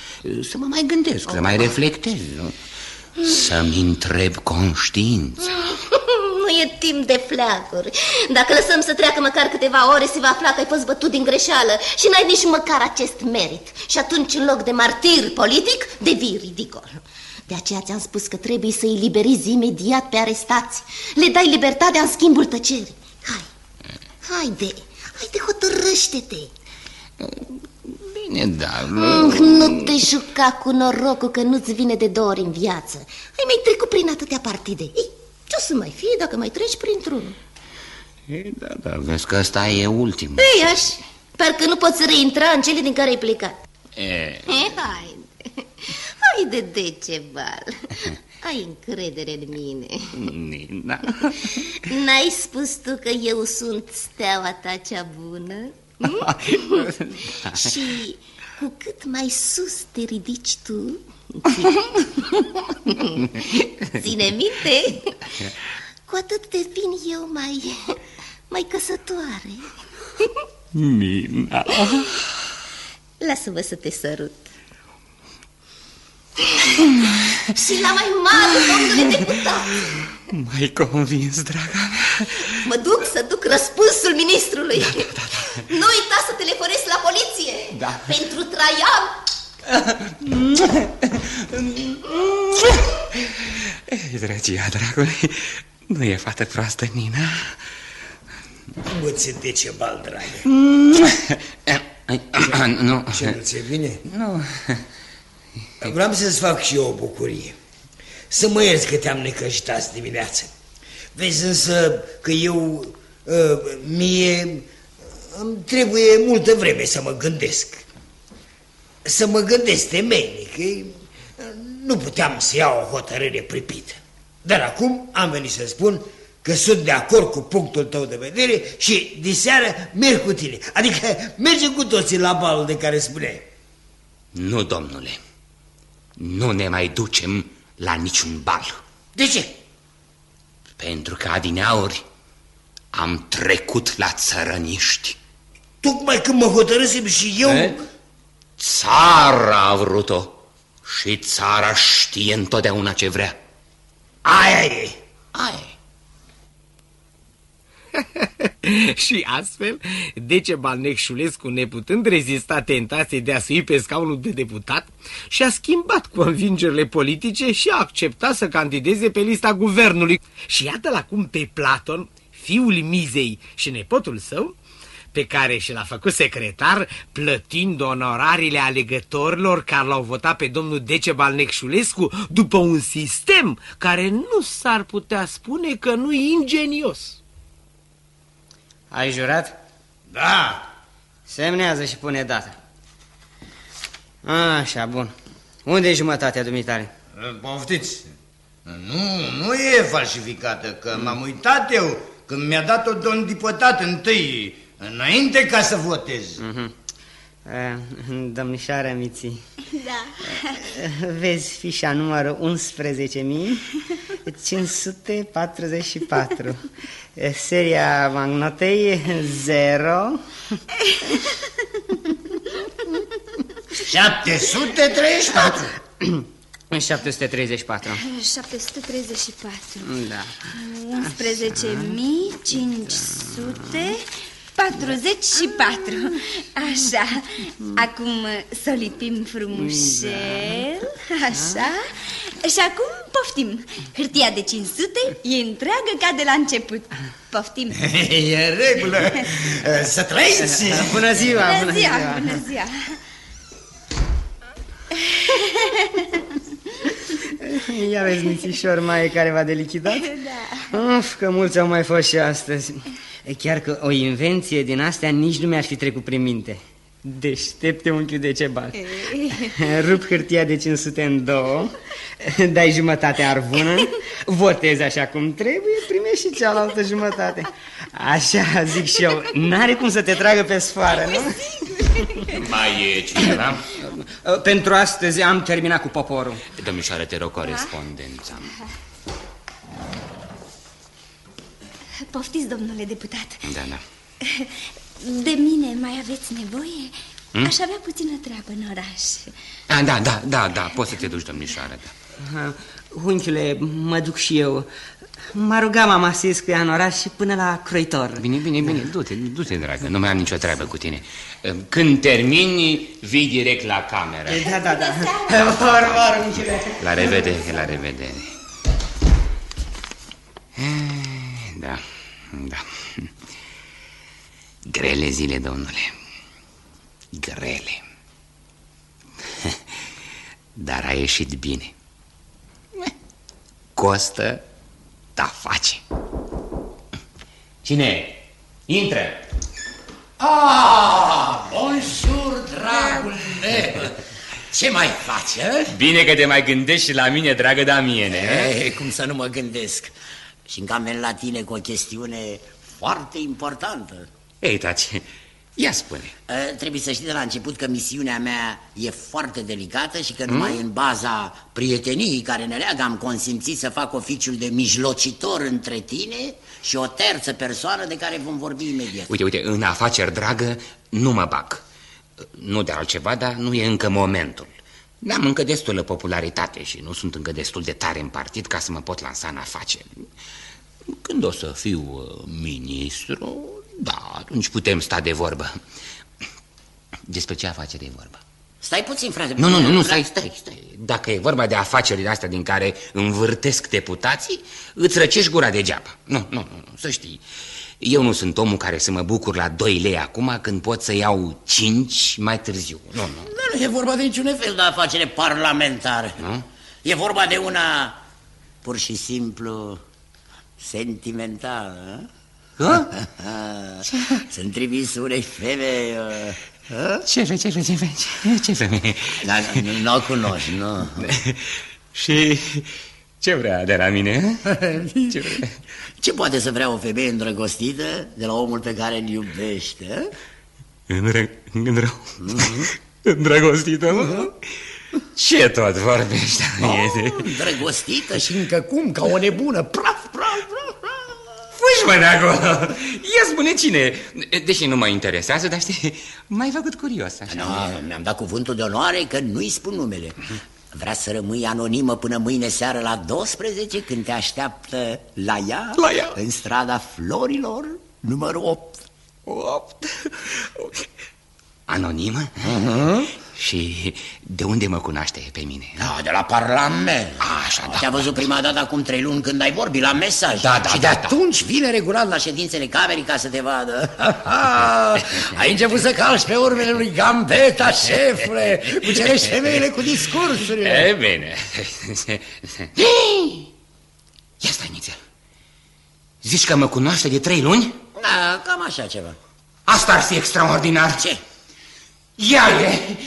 Să mă mai gândesc, să mai reflectez. Să-mi întreb conștiința. Nu e timp de fleacuri. Dacă lăsăm să treacă măcar câteva ore, se va afla că ai fost bătut din greșeală și n-ai nici măcar acest merit. Și atunci, în loc de martir politic, devii ridicol. De aceea ți-am spus că trebuie să îi liberezi imediat pe arestați. Le dai libertatea în schimbul tăcerii. Hai, haide, haide, hotărăște-te. Bine, dar... Mm, Nu te juca cu norocul că nu-ți vine de două ori în viață. Ai mai trecut prin atâtea partide. Ei, Ce o să mai fie dacă mai treci printr-unul? E, da, da, vezi că ăsta e ultimul. Ei, aș, parcă nu poți reintra în cele din care ai plecat. E, E, hai, hai de Decebal. Ai încredere în mine. Nina. N-ai spus tu că eu sunt steaua ta cea bună? Hm? Și cu cât mai sus te ridici tu, ține minte, cu atât devin eu mai, mai căsătoare. Nina. Lasă-mă să te sărut. Și la mai mare, domnule deputat, M-ai convins, draga mea. mă duc să duc răspunsul ministrului. Nu uita să telefonezi la poliție. Da. Pentru Traian. Ei, drăgia dragului, nu e fată proastă, Nina. Mă-ți Decebal, dragă. Nu. Ce nu ți-e bine? Nu. Vreau să-ți fac și eu o bucurie. Să mă ierți că te-am necăjitat azi dimineață. Vezi însă că eu, uh, mie, îmi trebuie multă vreme să mă gândesc. Să mă gândesc temeinic. că Nu puteam să iau o hotărâre pripită. Dar acum am venit să spun că sunt de acord cu punctul tău de vedere și diseară merg cu tine. Adică mergem cu toții la balul de care spuneai. Nu, domnule. Nu ne mai ducem la niciun bal. De ce? Pentru că adineauri am trecut la țărăniști. Tocmai când mă hotărâsem și eu... E? Țara a vrut-o și țara știe întotdeauna ce vrea. Aia e. Aia e. și astfel, Decebal Necșulescu, neputând rezista tentației de a sui pe scaunul de deputat, și-a schimbat convingerile politice și a acceptat să candideze pe lista guvernului. Și iată-l acum pe Platon, fiul Mizei și nepotul său, pe care și l-a făcut secretar, plătind onorariile alegătorilor care l-au votat pe domnul Decebal Necșulescu după un sistem care nu s-ar putea spune că nu e ingenios. Ai jurat? Da. Semnează și pune data. Așa, bun. Unde e jumătatea dumitare? Poftiți. Nu, nu e falsificată, că mm. m-am uitat eu când mi-a dat-o domn dipătat întâi, înainte ca să votez. Mm -hmm. Domnișoara Miții Da Vezi fișa numărul 11.000 544. Seria magnotei 0. 734. 734. 734. Da. 11.500. 11.544. Așa. Acum să lipim frumușel. Așa. Și acum poftim. Hârtia de 500 e întreagă ca de la început. Poftim. E în regulă. Să trăiți. Bună ziua! Bună ziua, bună ziua. Ia vezi, Mițișor, mai e careva de lichidat? Da. Uf, că mulți au mai fost și astăzi. E chiar că o invenție din astea nici nu mi-ar fi trecut prin minte. Deștepte unchiul de cebal. Rup hârtia de 500 în două, dai jumătate arvună, votezi așa cum trebuie, primești și cealaltă jumătate. Așa zic și eu, n-are cum să te tragă pe sfoară, nu? Mai e cineva? Pentru astăzi am terminat cu poporul. Domnișoară, te rog corespondența. Poftiți, domnule deputat. Da, da. De mine mai aveți nevoie? Hmm? Aș avea puțină treabă în oraș. Ah, da, da, da, da, poți să te duci, domnișoară, da. Aha. Unchiule, mă duc și eu. M-a rugat mama să ies cu ea în oraș și până la croitor. Bine, bine, bine, du-te, du-te, dragă, nu mai am nicio treabă cu tine. Când termini, vii direct la cameră. Da, da, da. Vor, unchiule. La revedere, la revedere. Eh, Da, da. Grele zile, domnule. Grele. Dar a ieșit bine. Costă, putea face. Cine? Intră! Ah, bonjour, dragul meu! Ce mai faci, eh? Bine că te mai gândești și la mine, dragă Damiene. Ei, cum să nu mă gândesc? Și încă am venit la tine cu o chestiune foarte importantă. Ei, taci, ia spune. Uh, trebuie să știi de la început că misiunea mea e foarte delicată și că numai în baza prieteniei care ne leagă am consimțit să fac oficiul de mijlocitor între tine și o terță persoană de care vom vorbi imediat. Uite, uite, în afaceri, dragă, nu mă bag. Nu de altceva, dar nu e încă momentul. N-am încă destulă popularitate și nu sunt încă destul de tare în partid ca să mă pot lansa în afaceri. Când o să fiu uh, ministru, da, atunci putem sta de vorbă. Despre ce afacere e vorba? Stai puțin, frate. Nu, nu, nu, nu, stai, stai, stai. Dacă e vorba de afacerile astea din care învârtesc deputații, îți răcești gura degeaba. Nu, nu, nu, nu, să știi. Eu nu sunt omul care să mă bucur la 2 lei acum când pot să iau 5 mai târziu. Nu, nu. Nu, nu e vorba de niciun fel de afacere parlamentară. Nu? E vorba de una pur și simplu sentimentală. Hă? Sunt trimis unei femei... uh, Ce fe, ce fe, ce fe, ce, ce femeie? Da, nu, nu o cunoști, nu. Și ce vrea de la mine? Ce vrea? Ce poate să vrea o femeie îndrăgostită de la omul pe care îl iubește? Îndră... Îndră... Îndrăgostită, mă? Ce tot vorbești? Oh, îndrăgostită și încă cum, ca o nebună. Praf, praf, praf. Fugi, mă, de acolo! Ia spune cine, deși nu mă interesează, dar știi, m-ai făcut curios, așa. No, mi-am dat cuvântul de onoare că nu-i spun numele. Vrea să rămâi anonimă până mâine seară la 12 când te așteaptă la ea, La ea. în strada Florilor, numărul 8. 8. Anonimă? Uh-huh. Și de unde mă cunoaște pe mine? Da, de la Parlament. Așa, da. Te-a văzut prima dată acum trei luni când ai vorbit la mesaj. Da, da, Și da, de da. atunci vine regulat la ședințele camerei ca să te vadă. ai început să calci pe urmele lui Gambetta, șefule. Cucerești femeile cu discursurile. E bine. Ia stai, nițel. Zici că mă cunoaște de trei luni? Da, cam așa ceva. Asta ar fi extraordinar. Ce? Ea e.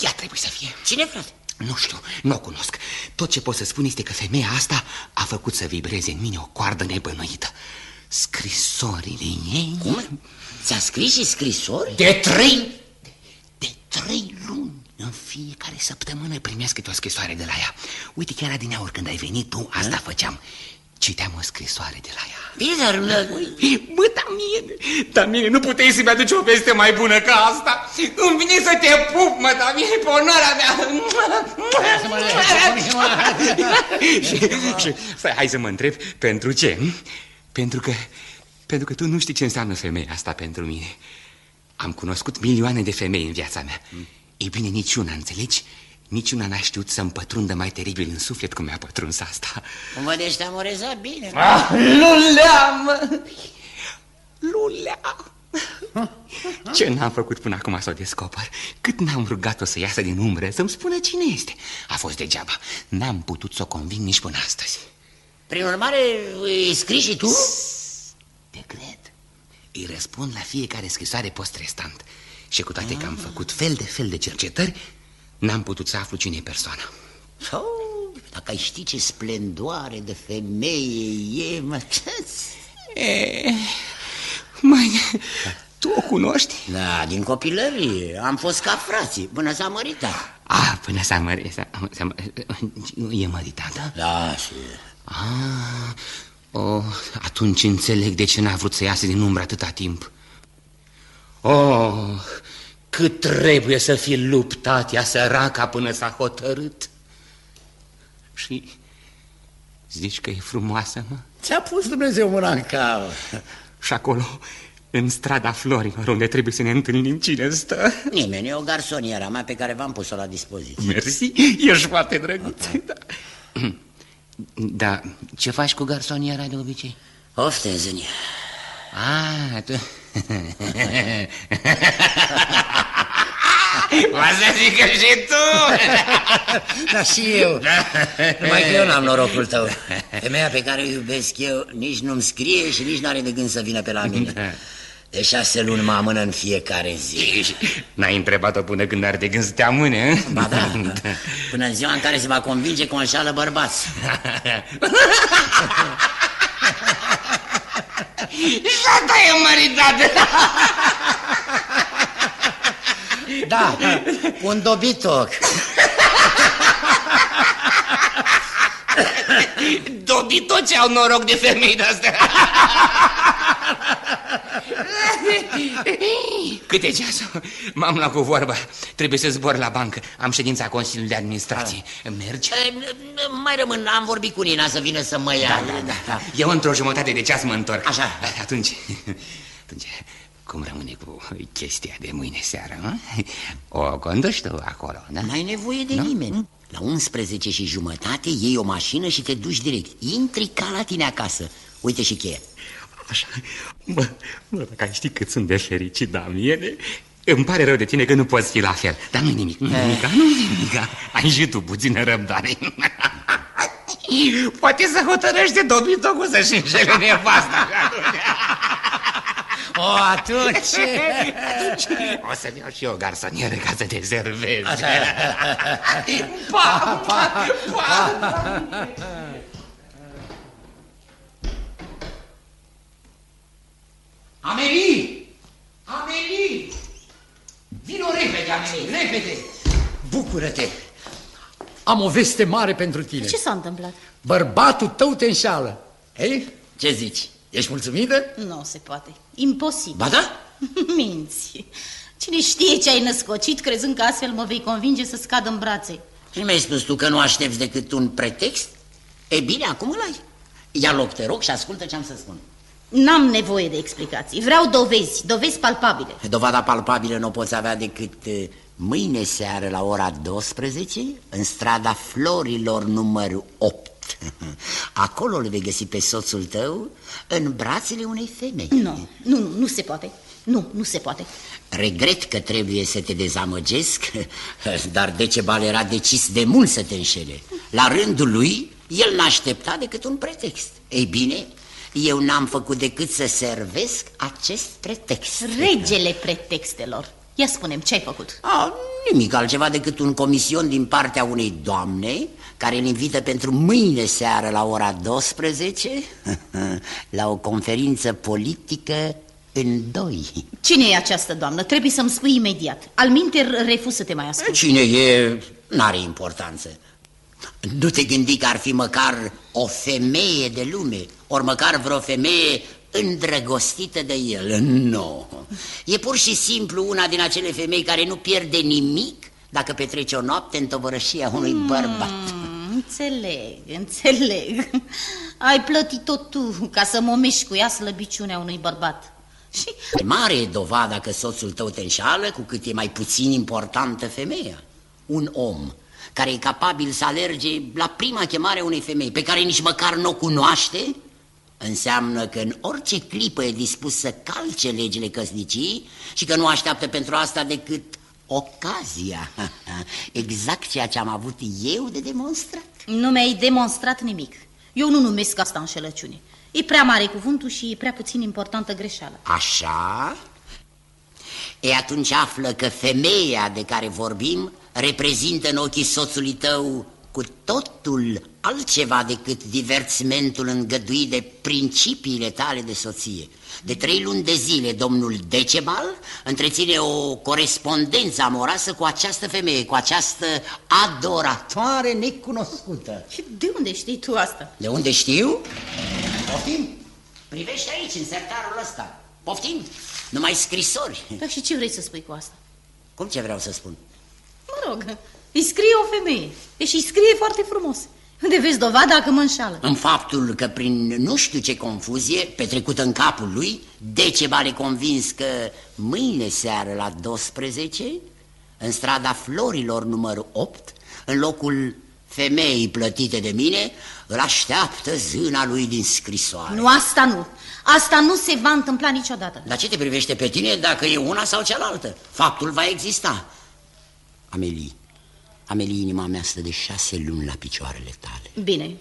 Ea trebuie să fie. Cine, frate? Nu știu, nu o cunosc. Tot ce pot să spun este că femeia asta a făcut să vibreze în mine o coardă nebănuită. Scrisorile ei... Cum? Ți-a scris și scrisori? De trei... De trei luni. În fiecare săptămână primesc câte o scrisoare de la ea. Uite, chiar adineauri când ai venit tu, asta făceam. Citeam o scrisoare de la ea. Bine, dar... Bă, Damien, Damien, nu puteai să-mi aduci o veste mai bună ca asta? Îmi vine să te pup, mă, Damien, pe onoarea mea. și, și, stai, hai să mă întreb, pentru ce? Pentru că, pentru că tu nu știi ce înseamnă femeia asta pentru mine. Am cunoscut milioane de femei în viața mea. Ei bine, niciuna, înțelegi? Niciuna n-a știut să-mi pătrundă mai teribil în suflet cum mi-a pătruns asta. Cum vedeți, te-am orezat bine. Ah, lulea, mă! Lulea! Ce n-am făcut până acum să o descoper? Cât n-am rugat-o să iasă din umbră, să-mi spună cine este. A fost degeaba. N-am putut să o conving nici până astăzi. Prin urmare, îi scrii și tu? Te cred. Îi răspund la fiecare scrisoare post-restant. Și cu toate că am făcut fel de fel de cercetări, n-am putut să aflu cine e persoana. Oh, dacă ai ști ce splendoare de femeie e, mă... E, mai, tu o cunoști? Da, din copilărie. Am fost ca frații, până s-a măritat. Ah, până s-a mărit, s-a, s-a, nu e măritată? Da, și... Ah, oh, atunci înțeleg de ce n-a vrut să iasă din umbră atâta timp. Oh, cât trebuie să fi luptat ea săraca până s-a hotărât. Și zici că e frumoasă, mă? Ți-a pus Dumnezeu mâna în cap. Și acolo, în strada Florilor, unde trebuie să ne întâlnim, cine stă? Nimeni, e o garsoniera mea pe care v-am pus-o la dispoziție. Mersi, ești foarte drăguț. Da. da, ce faci cu garsoniera de obicei? Oftez în ea. Ah, tu... Va să zică și tu! Dar și eu. Numai că eu n-am norocul tău. Femeia pe care o iubesc eu nici nu-mi scrie și nici n-are de gând să vină pe la mine. De șase luni mă amână în fiecare zi. N-ai întrebat-o până când are de gând să te amâne, Ba da, până în ziua în care se va convinge că o înșală bărbați. Și asta e măritat! Da, un dobitoc. Dobitoci au noroc de femei de-astea. Câte ceasul? M-am luat cu vorba. Trebuie să zbor la bancă. Am ședința Consiliului de Administrație. Mergi? Mai rămân, am vorbit cu Nina să vină să mă ia. Da, da, da. Eu într-o jumătate de ceas mă întorc. Așa. Atunci, atunci, cum rămâne cu chestia de mâine seară? Mă? O conduci tu acolo, da? N-ai nevoie de nimeni. La 11 și jumătate iei o mașină și te duci direct. Intri ca la tine acasă. Uite și cheia. Așa. Mă, mă, dacă ai ști cât sunt de fericit, Damiene, îmi pare rău de tine că nu poți fi la fel. Dar nu nimic, nu nimica, nu nimica. Ai și tu puțină răbdare. Poate să hotărăște dobitocul să-și înșele nevasta. O, atunci... O să-mi iau și eu garsonieră ca să te servezi. Așa. Pa, pa, pa. Amelie! Amelie! Vino repede, Amelie, repede! Bucură-te! Am o veste mare pentru tine. Ce s-a întâmplat? Bărbatul tău te înșală. Ei, ce zici? Ești mulțumită? Nu se poate. Imposibil. Ba da? Minți. Cine știe ce ai născocit crezând că astfel mă vei convinge să scad în brațe. Și mi-ai spus tu că nu aștepți decât un pretext? E bine, acum îl ai. Ia loc, te rog, și ascultă ce am să spun. N-am nevoie de explicații. Vreau dovezi, dovezi palpabile. Dovada palpabilă nu o poți avea decât uh, mâine seară la ora 12 în strada Florilor numărul 8. Acolo îl vei găsi pe soțul tău în brațele unei femei. Nu, nu, nu, nu se poate. Nu, nu se poate. Regret că trebuie să te dezamăgesc, dar Decebal era decis de mult să te înșele. La rândul lui, el n-aștepta decât un pretext. Ei bine, eu n-am făcut decât să servesc acest pretext. Regele pretextelor. Ia spunem, ce ai făcut? A, nimic altceva decât un comision din partea unei doamne care îl invită pentru mâine seară la ora 12 la o conferință politică în doi. Cine e această doamnă? Trebuie să-mi spui imediat. Al minte refuz să te mai ascult. Cine e, n-are importanță. Nu te gândi că ar fi măcar o femeie de lume, ori măcar vreo femeie îndrăgostită de el. Nu. E pur și simplu una din acele femei care nu pierde nimic dacă petrece o noapte în tovărășia unui bărbat. Mm, înțeleg, înțeleg. Ai plătit-o tu ca să momești cu ea slăbiciunea unui bărbat. Și... Mare e dovada că soțul tău te înșală cu cât e mai puțin importantă femeia. Un om care e capabil să alerge la prima chemare a unei femei pe care nici măcar nu o cunoaște, înseamnă că în orice clipă e dispus să calce legile căsnicii și că nu așteaptă pentru asta decât ocazia. Exact ceea ce am avut eu de demonstrat. Nu mi-ai demonstrat nimic. Eu nu numesc asta înșelăciune. E prea mare cuvântul și e prea puțin importantă greșeală. Așa? E atunci află că femeia de care vorbim reprezintă în ochii soțului tău cu totul altceva decât divertimentul îngăduit de principiile tale de soție. De trei luni de zile, domnul Decebal întreține o corespondență amoroasă cu această femeie, cu această adoratoare necunoscută. Și de unde știi tu asta? De unde știu? Poftim? Privește aici, în sertarul ăsta. Poftim? Numai scrisori. Dar și ce vrei să spui cu asta? Cum ce vreau să spun? Mă rog, îi scrie o femeie. E și îi scrie foarte frumos. Unde vezi dovada că mă înșală? În faptul că prin nu știu ce confuzie petrecută în capul lui, Decebal e convins că mâine seară la 12, în strada Florilor numărul 8, în locul femeii plătite de mine, îl așteaptă zâna lui din scrisoare. Nu, asta nu. Asta nu se va întâmpla niciodată. Dar ce te privește pe tine dacă e una sau cealaltă? Faptul va exista. Amelie, Amelie, inima mea stă de șase luni la picioarele tale. Bine.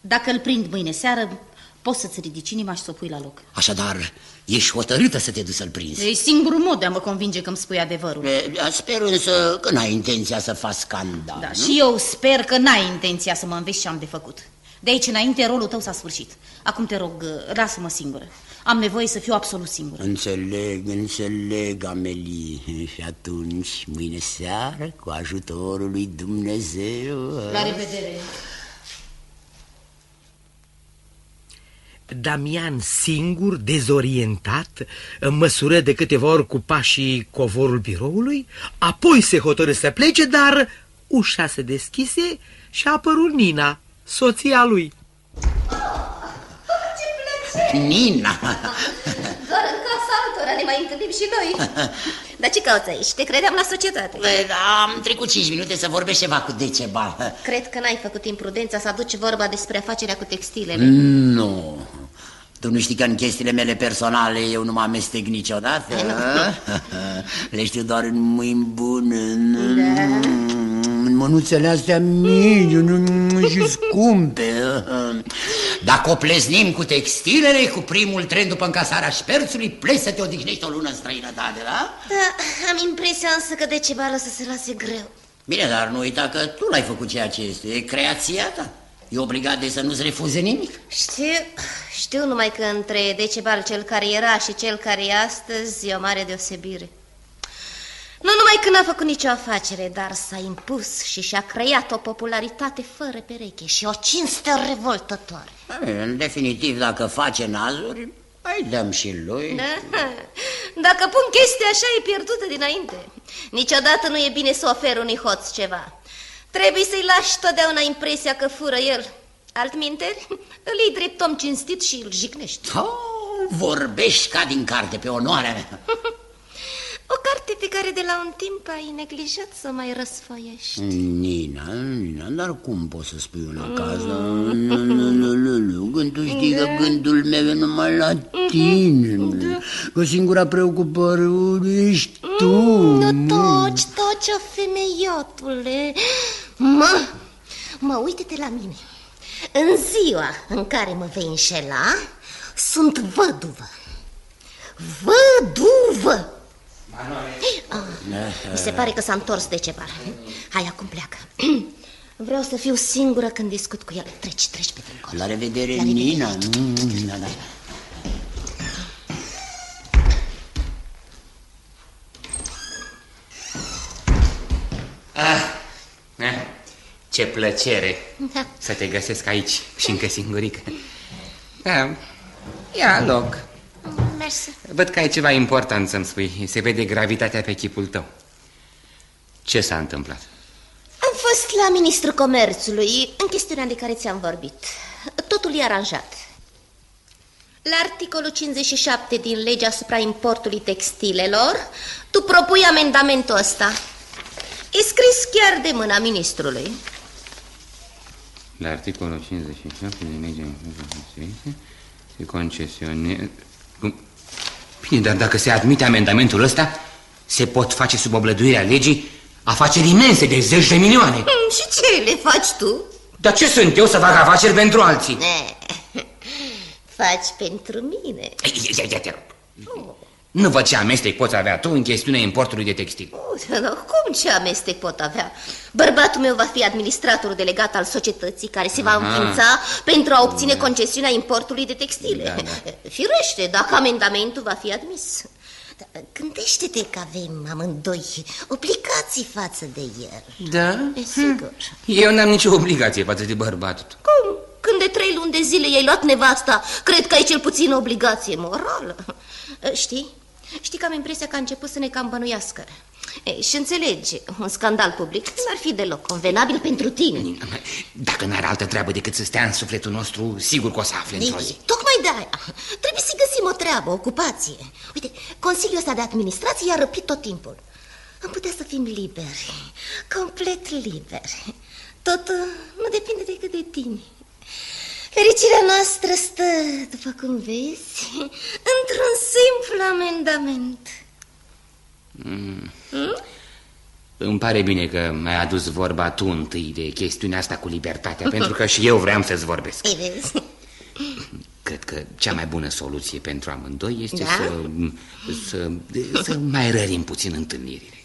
Dacă îl prind mâine seară, poți să-ți ridici inima și să o pui la loc. Așadar, ești hotărâtă să te duci să-l prinzi. E singurul mod de a mă convinge că îmi spui adevărul. E, Sper însă că n-ai intenția să faci scandal. Da, nu? și eu sper că n-ai intenția să mă înveți ce am de făcut. De aici înainte, rolul tău s-a sfârșit. Acum te rog, lasă-mă singură. Am nevoie să fiu absolut singură. Înțeleg, înțeleg, Amelie. Și atunci, mâine seară, cu ajutorul lui Dumnezeu... La revedere. Damian singur, dezorientat, măsură de câteva ori cu pașii covorul biroului, apoi se hotărâ să plece, dar ușa se deschise și a apărut Nina, soția lui. Nina! Doar în casa altora ne mai întâlnim și noi. Dar ce cauți aici? Te credeam la societate. Bă, am trecut 5 minute să vorbești ceva cu Decebal. Cred că n-ai făcut imprudența să aduci vorba despre afacerea cu textilele. Nu. Tu nu știi că în chestiile mele personale eu nu mă amestec niciodată? Le știu doar în mâini bune, în, în mânuțele astea mici și scumpe. Dacă o pleznim cu textilele, cu primul tren după încasarea șperțului, pleci să te odihnești o lună în străinătate, da? Da, am impresia însă că de ceva să se lase greu. Bine, dar nu uita că tu l-ai făcut ceea ce este, e creația ta. E obligat de să nu-ți refuze nimic. Știu, știu numai că între Decebal cel care era și cel care e astăzi e o mare deosebire. Nu numai că n-a făcut nicio afacere, dar s-a impus și și-a creat o popularitate fără pereche și o cinste revoltătoare. În definitiv, dacă face nazuri, mai dăm și lui. Da? Dacă pun chestia așa, e pierdută dinainte. Niciodată nu e bine să oferi unui hoț ceva. Trebuie să-i lași totdeauna impresia că fură el. Altminteri, îl iei drept om cinstit și îl jignești. Oh, vorbești ca din carte, pe onoarea mea. O carte pe care de la un timp ai neglijat să mai răsfoiești. Nina, Nina, dar cum poți să spui una ca asta? Nu, nu, nu, nu, nu, când tu știi că gândul meu e numai la tine, că singura preocupare ești tu. Nu toci, toci, o femeioatule. Mă, mă, uite-te la mine. În ziua în care mă vei înșela, sunt văduvă. Văduvă! Ah, mi se pare că s-a întors de ceva. Hai, acum pleacă. Vreau să fiu singură când discut cu el. Treci, treci pe dincolo. La revedere, La revedere. Nina. Mm, da, da. Ah, eh, ce plăcere Da. să te găsesc aici și încă singurică. Da, ia loc. Mersi. Văd că ai ceva important să-mi spui. Se vede gravitatea pe chipul tău. Ce s-a întâmplat? Am fost la Ministrul Comerțului în chestiunea de care ți-am vorbit. Totul e aranjat. La articolul 57 din legea asupra importului textilelor, tu propui amendamentul ăsta. E scris chiar de mâna ministrului. La articolul 57 din legea se concesione... Cum? Bine, dar dacă se admite amendamentul ăsta, se pot face sub oblăduirea legii afaceri imense de zeci de milioane. Hmm, și ce le faci tu? Dar ce sunt eu să fac afaceri pentru alții? Faci pentru mine. Ia, ia, te rog. Nu văd ce amestec poți avea tu în chestiunea importului de textil. Cum ce amestec pot avea? Bărbatul meu va fi administratorul delegat al societății care se va Aha. înființa pentru a obține concesiunea importului de textile. Da, da. Firește, dacă amendamentul va fi admis. Dar Gândește-te că avem amândoi obligații față de el. Da? E sigur. Eu n-am nicio obligație față de bărbatul tău. Cum? Când de trei luni de zile i-ai luat nevasta, cred că ai cel puțin o obligație morală. Știi? Știi că am impresia că a început să ne cam bănuiască. Ei, și înțelegi, un scandal public n-ar fi deloc convenabil pentru tine. Dacă n-are altă treabă decât să stea în sufletul nostru, sigur că o să afle într-o zi. Ei, Tocmai de aia. Trebuie să găsim o treabă, o ocupație. Uite, Consiliul ăsta de administrație i-a răpit tot timpul. Am putea să fim liberi, complet liberi. Tot uh, nu depinde decât de tine. Fericirea noastră stă, după cum vezi, într-un simplu amendament. Mm. Hmm? Îmi pare bine că mi-ai adus vorba tu întâi de chestiunea asta cu libertatea, pentru că și eu vreau să-ți vorbesc. Ei, vezi? Cred că cea mai bună soluție pentru amândoi este Da? să, să, să mai rărim puțin întâlnirile.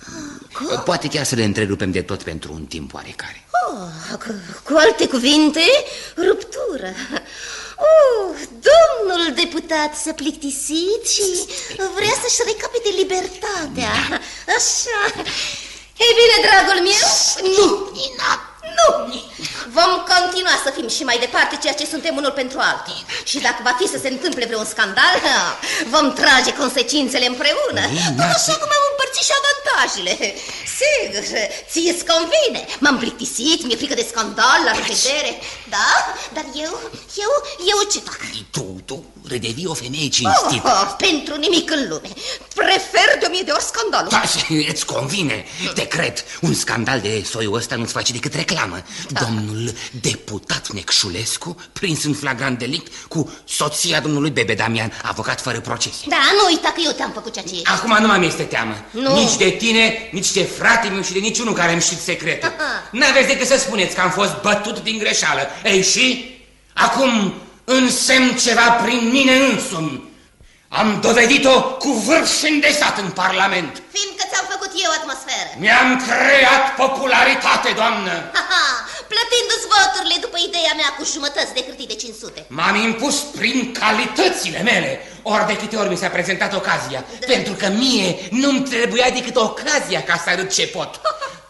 Poate chiar să le întrerupem de tot pentru un timp oarecare. Oh, cu, cu alte cuvinte, ruptură. Oh, domnul deputat s-a plictisit și vrea să-și recapete libertatea. Așa. Ei bine, dragul meu, nu, Nina, nu. Vom continua să fim și mai departe ceea ce suntem unul pentru altul. Și dacă va fi să se întâmple vreun scandal, ha, vom trage consecințele împreună. Tot așa cum am împărțit și avantajele. Sigur, ție-ți convine. M-am plictisit, mi-e frică de scandal, la revedere. Da? Dar eu, eu, eu ce fac? Tu, tu redevii o femeie cinstită. Oh, oh, pentru nimic în lume. Prefer de o mie de ori scandalul. Da, și îți convine, te cred. Un scandal de soiul ăsta nu-ți face decât reclamă. Da. Domnul deputat Necșulescu, prins în flagrant delict cu soția domnului Bebe Damian, avocat fără proces. Da, nu uita că eu te-am făcut ceea ce ești. Acum nu mai mi-este teamă. Nu. Nici de tine, nici de frate meu și de niciunul care îmi știți secretul. N-aveți decât să spuneți că am fost bătut din greșeală. Ei și? Acum însemn ceva prin mine însumi. Am dovedit-o cu vârf și îndesat în Parlament. Fiindcă ți-am făcut eu atmosferă. Mi-am creat popularitate, doamnă. Ha-ha, plătindu-ți voturile după ideea mea cu jumătăți de hârtii de 500. M-am impus prin calitățile mele. Ori de câte ori mi s-a prezentat ocazia. Pentru că mie nu-mi trebuia decât ocazia ca să arăt ce pot.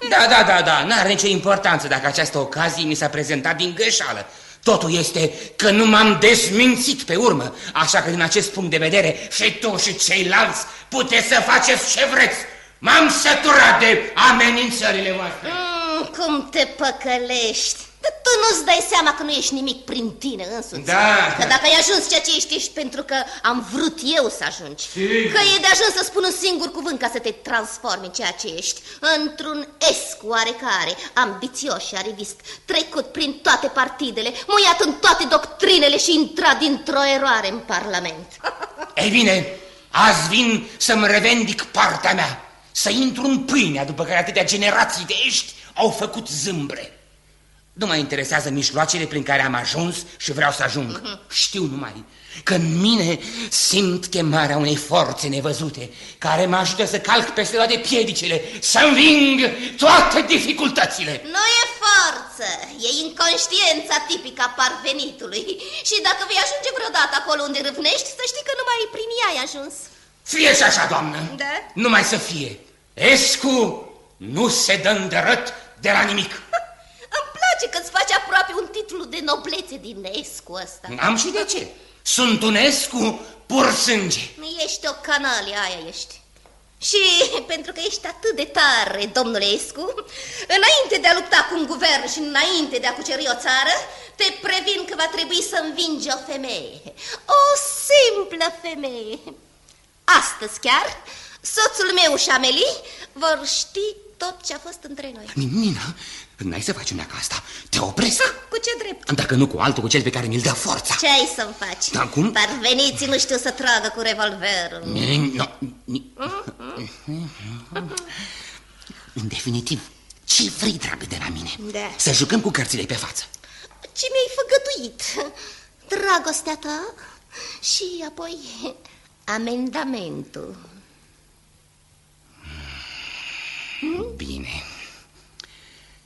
Da, da, da, da, n-are nicio importanță dacă această ocazie mi s-a prezentat din greșeală. Totul este că nu m-am desmințit pe urmă, așa că din acest punct de vedere și tu și ceilalți puteți să faceți ce vreți. M-am săturat de amenințările voastre. Mm, cum te păcălești. Dar tu nu-ți dai seama că nu ești nimic prin tine însuți. Da. Că dacă ai ajuns ceea ce ești, ești pentru că am vrut eu să ajungi. Sigur. Că e de ajuns să spun un singur cuvânt ca să te transformi în ceea ce ești. Într-un escu oarecare, ambițios și arivist, trecut prin toate partidele, muiat în toate doctrinele și intrat dintr-o eroare în Parlament. Ei bine, azi vin să-mi revendic partea mea, să intru în pâinea după care atâtea generații de ești au făcut zâmbre. Nu mă interesează mijloacele prin care am ajuns și vreau să ajung. Știu numai că în mine simt chemarea unei forțe nevăzute care mă ajută să calc peste toate piedicele, să înving toate dificultățile. Nu e forță, e inconștiența tipică a parvenitului. Și dacă vei ajunge vreodată acolo unde râvnești, să știi că numai prin ea ai ajuns. Fie și așa, doamnă. Da? Numai să fie. Escu nu se dă îndărât de la nimic. Îmi place că-ți faci aproape un titlu de noblețe din Escu ăsta. Am și de ce. Sunt un Escu pur sânge. Ești o canalie, aia ești. Și pentru că ești atât de tare, domnule Escu, înainte de a lupta cu un guvern și înainte de a cuceri o țară, te previn că va trebui să învingi o femeie. O simplă femeie. Astăzi chiar, soțul meu și Amelie vor ști tot ce a fost între noi. Nina, n-ai să faci una ca asta. Te opresc. Cu ce drept? Dacă nu cu altul, cu cel pe care mi-l dă forța. Ce ai să-mi faci? Da, cum? Parveniții nu știu să tragă cu revolverul. Ni- No, ni- În definitiv, ce vrei, dragă, de la mine? Da. Să jucăm cu cărțile pe față. Ce mi-ai făgăduit? Dragostea ta și apoi amendamentul. Bine.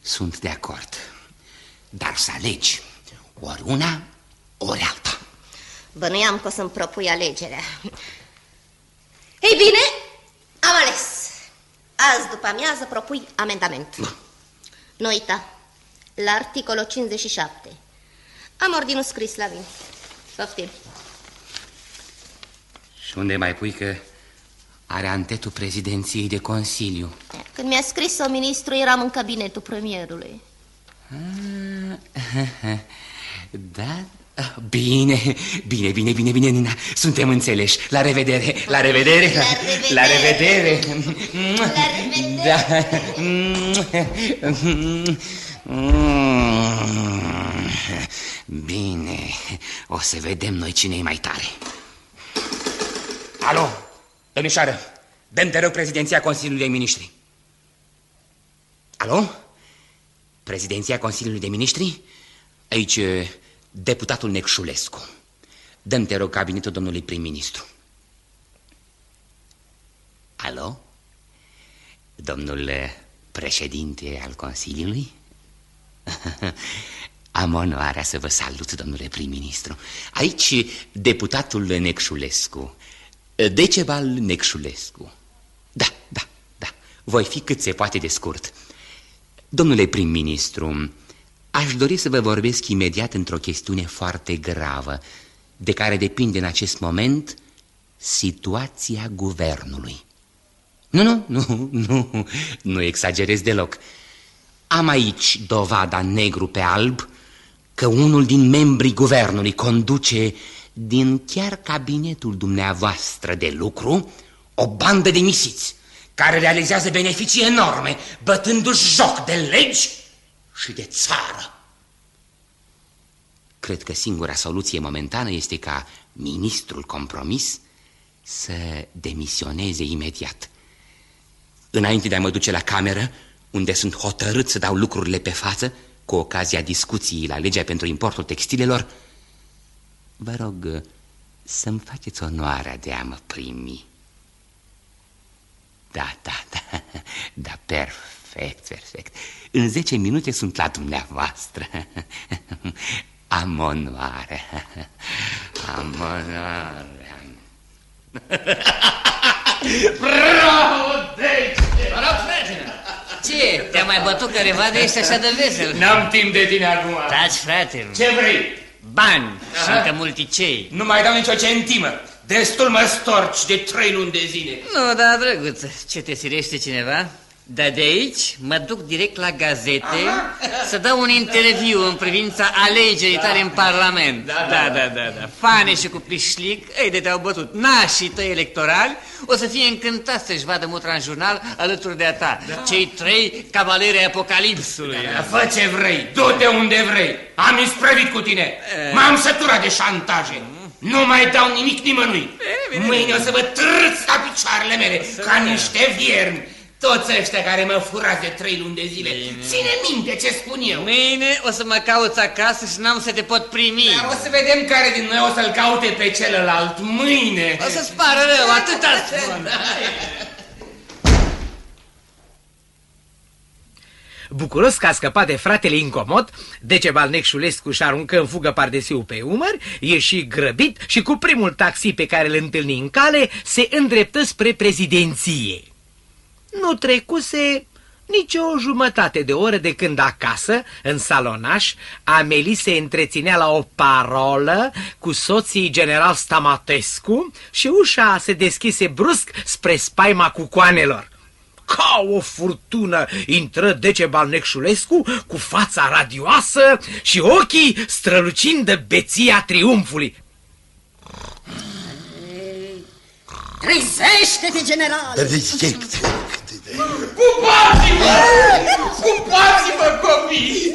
Sunt de acord. Dar să alegi ori una, ori alta. Bănuiam că o să-mi propui alegerea. Ei bine, am ales. Azi după amiază propui amendament. Nu uita, la articolul 57. Am ordinul scris la mine. Poftim. Și unde mai pui că are antetul prezidenției de Consiliu? Când mi-a scris-o ministru, eram în cabinetul premierului. Da? Bine, bine, bine, bine, bine, Nina. Suntem înțeleși. La revedere, la revedere. La revedere. Da. Bine, o să vedem noi cine e mai tare. Alo, domnișoară, dăm te rog prezidenția Consiliului de Ministri. Alo? Prezidenția Consiliului de Ministri? Aici, deputatul Necșulescu. Dăm, te rog, cabinetul domnului prim-ministru. Alo? Domnul președinte al Consiliului? Am onoarea să vă salut, domnule prim-ministru. Aici, deputatul Necșulescu. Decebal Necșulescu. Da, da, da. Voi fi cât se poate de scurt. Domnule prim-ministru, aș dori să vă vorbesc imediat într-o chestiune foarte gravă, de care depinde în acest moment situația guvernului. Nu, nu, nu, nu, nu exagerez deloc. Am aici dovada negru pe alb că unul din membrii guvernului conduce din chiar cabinetul dumneavoastră de lucru o bandă de misiți care realizează beneficii enorme, bătându-și joc de legi și de țară. Cred că singura soluție momentană este ca ministrul compromis să demisioneze imediat. Înainte de a mă duce la cameră, unde sunt hotărât să dau lucrurile pe față, cu ocazia discuției la legea pentru importul textilelor, vă rog să-mi faceți onoarea de a mă primi. Da, da, da, da, perfect, perfect. În zece minute sunt la dumneavoastră. Am onoare, am onoare. Bravo, deci! Mă rog, frate, ce? Te-a mai bătut careva de ești așa de vesel? N-am timp de tine acum. Taci, frate. Ce vrei? Bani Aha. și încă multicei. Nu mai dau nicio centimă. Destul mă storci de trei luni de zile. Nu, dar drăguț, ce te sirește cineva? Dar de aici mă duc direct la gazete Aha. să dau un interviu în privința alegerii tale în Parlament. Da, da, da, da. da. Fane și cu plișlic, ei de te-au bătut nașii tăi electorali, o să fie încântați să-și vadă mutra în jurnal alături de a ta. Da. Cei trei cavaleri apocalipsului. Da, fă ce vrei, du-te unde vrei. Am isprăvit cu tine. M-am săturat de șantaje. Nu mai dau nimic nimănui. Mâine o să vă trâți la picioarele mele ca niște viermi. Toți ăștia care mă furați de trei luni de zile. Ține minte ce spun eu. Mâine o să mă cauți acasă și n-am să te pot primi. Dar o să vedem care din noi o să-l caute pe celălalt mâine. O să-ți pară rău, atâta spun. Bucuros că a scăpat de fratele incomod, Decebal Necșulescu și aruncă în fugă pardesiu pe umăr, ieși grăbit și cu primul taxi pe care îl întâlni în cale, se îndreptă spre prezidenție. Nu trecuse nici o jumătate de oră de când acasă, în salonaș, Amelie se întreținea la o parolă cu soții general Stamatescu și ușa se deschise brusc spre spaima cucoanelor. Ca o furtună intră Decebal Necșulescu cu fața radioasă și ochii strălucind de beția triumfului. Trezește-te, general! Cupați-vă! Cupați-vă, copii!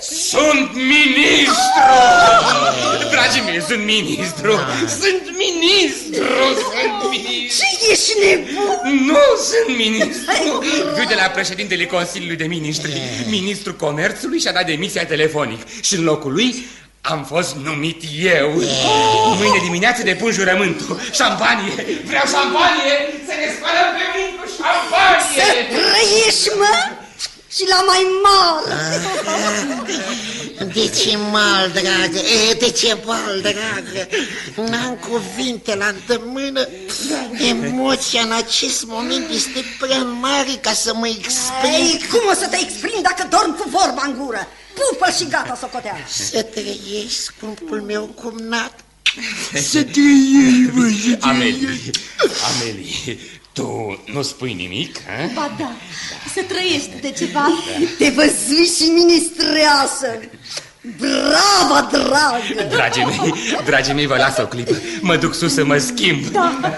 Sunt ministru! Dragii mei, sunt ministru! Sunt ministru! Sunt ministru! Ce ești nebun? Nu sunt ministru! Fiu de la președintele Consiliului de Ministri. Ministrul Comerțului și-a dat demisia telefonic. Și în locul lui am fost numit eu. Mâine dimineață depun jurământul. Șampanie! Vreau șampanie! Să ne spălăm pe mâini cu șampanie! Să trăiești, mă! Și la mai mare! Decimal, dragă, e, decimal, dragă? N-am cuvinte la îndemână. Emoția în acest moment este prea mare ca să mă exprim Ei, cum o să te exprimi dacă dormi cu vorba în gură? Pupă și gata, socotea! Să trăiești, scumpul meu cumnat. Să trăiești, bă, să Amelie, Amelie, tu nu spui nimic, ha? Ba da, să trăiești de ceva. Te văzui și ministreasă! Bravo, dragă! Dragii mei, dragii mei, vă las o clipă. Mă duc sus să mă schimb. Da.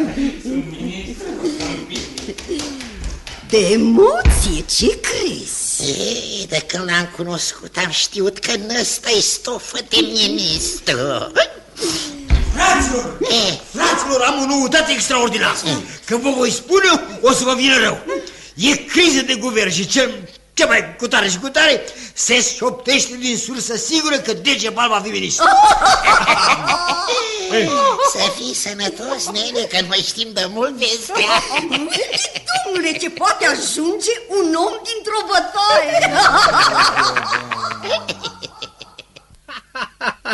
De emoție, ce crezi? Ei, de când l-am cunoscut am știut că ăsta e stofă de ministru Fraților, fraților, am o noutate extraordinară. Când vă voi spune, o să vă vină rău. E criză de guvern și cel Ce mai cu tare și cu tare se șoptește din sursă sigură că Degebal va fi ministru. Să fii sănătos, nene, că noi știm de mult despre Domnule, ce poate ajunge un om dintr-o bătaie?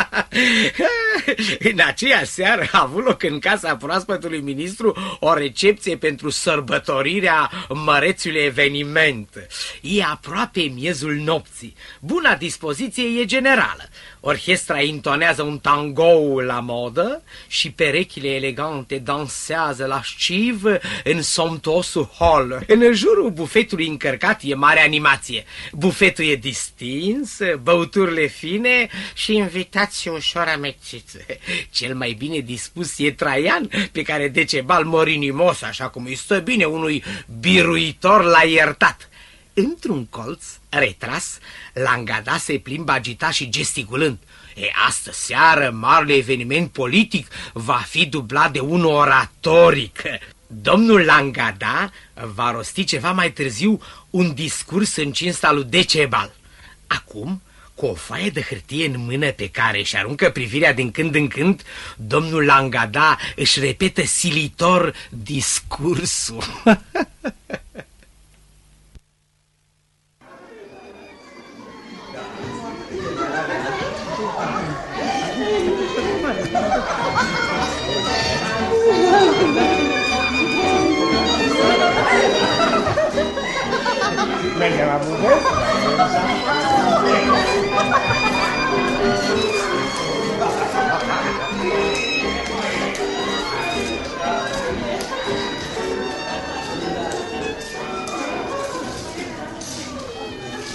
în aceea seară a avut loc în casa proaspătului ministru o recepție pentru sărbătorirea mărețului eveniment. E aproape miezul nopții. Buna dispoziție e generală. Orchestra intonează un tangou la modă și perechile elegante dansează la sciv în somtosul hall. În jurul bufetului încărcat e mare animație. Bufetul e distins, băuturile fine și invitații ușor amețiți. Cel mai bine dispus e Traian, pe care Decebal morinimos, așa cum îi stă bine unui biruitor la iertat. Într-un colț, retras, Langada se plimbă agitat și gesticulând. E, astă seară, marele eveniment politic va fi dublat de unul oratoric. Domnul Langada va rosti ceva mai târziu un discurs în cinsta lui Decebal. Acum, cu o foaie de hârtie în mână pe care își aruncă privirea din când în când, domnul Langada își repetă silitor discursul. Mergem la bufet?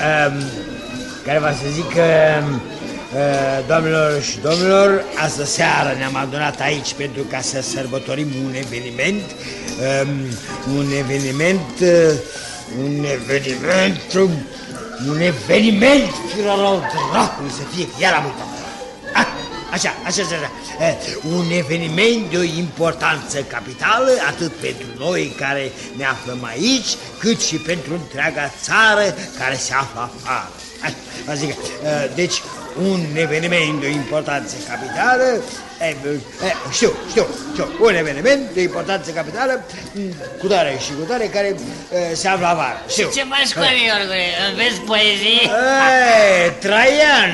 Um, care va să zic că, uh, doamnelor și domnilor, astă seară ne-am adunat aici pentru ca să sărbătorim un eveniment, um, un eveniment, uh, un eveniment, un eveniment, firar al dracului să fie, iar am uitat. Ah, Așa, așa, așa, așa. Eh, Un eveniment de o importanță capitală, atât pentru noi care ne aflăm aici, cât și pentru întreaga țară care se află afară. Așa, Adică, eh, deci, un eveniment de o importanță capitală, eh, eh, știu, știu, știu, un eveniment de importanță capitală, mm, cu tare și cu tare, care eh, se află afară. Știu. Ce faci, Coriorgule? Înveți poezii? Ei, Traian!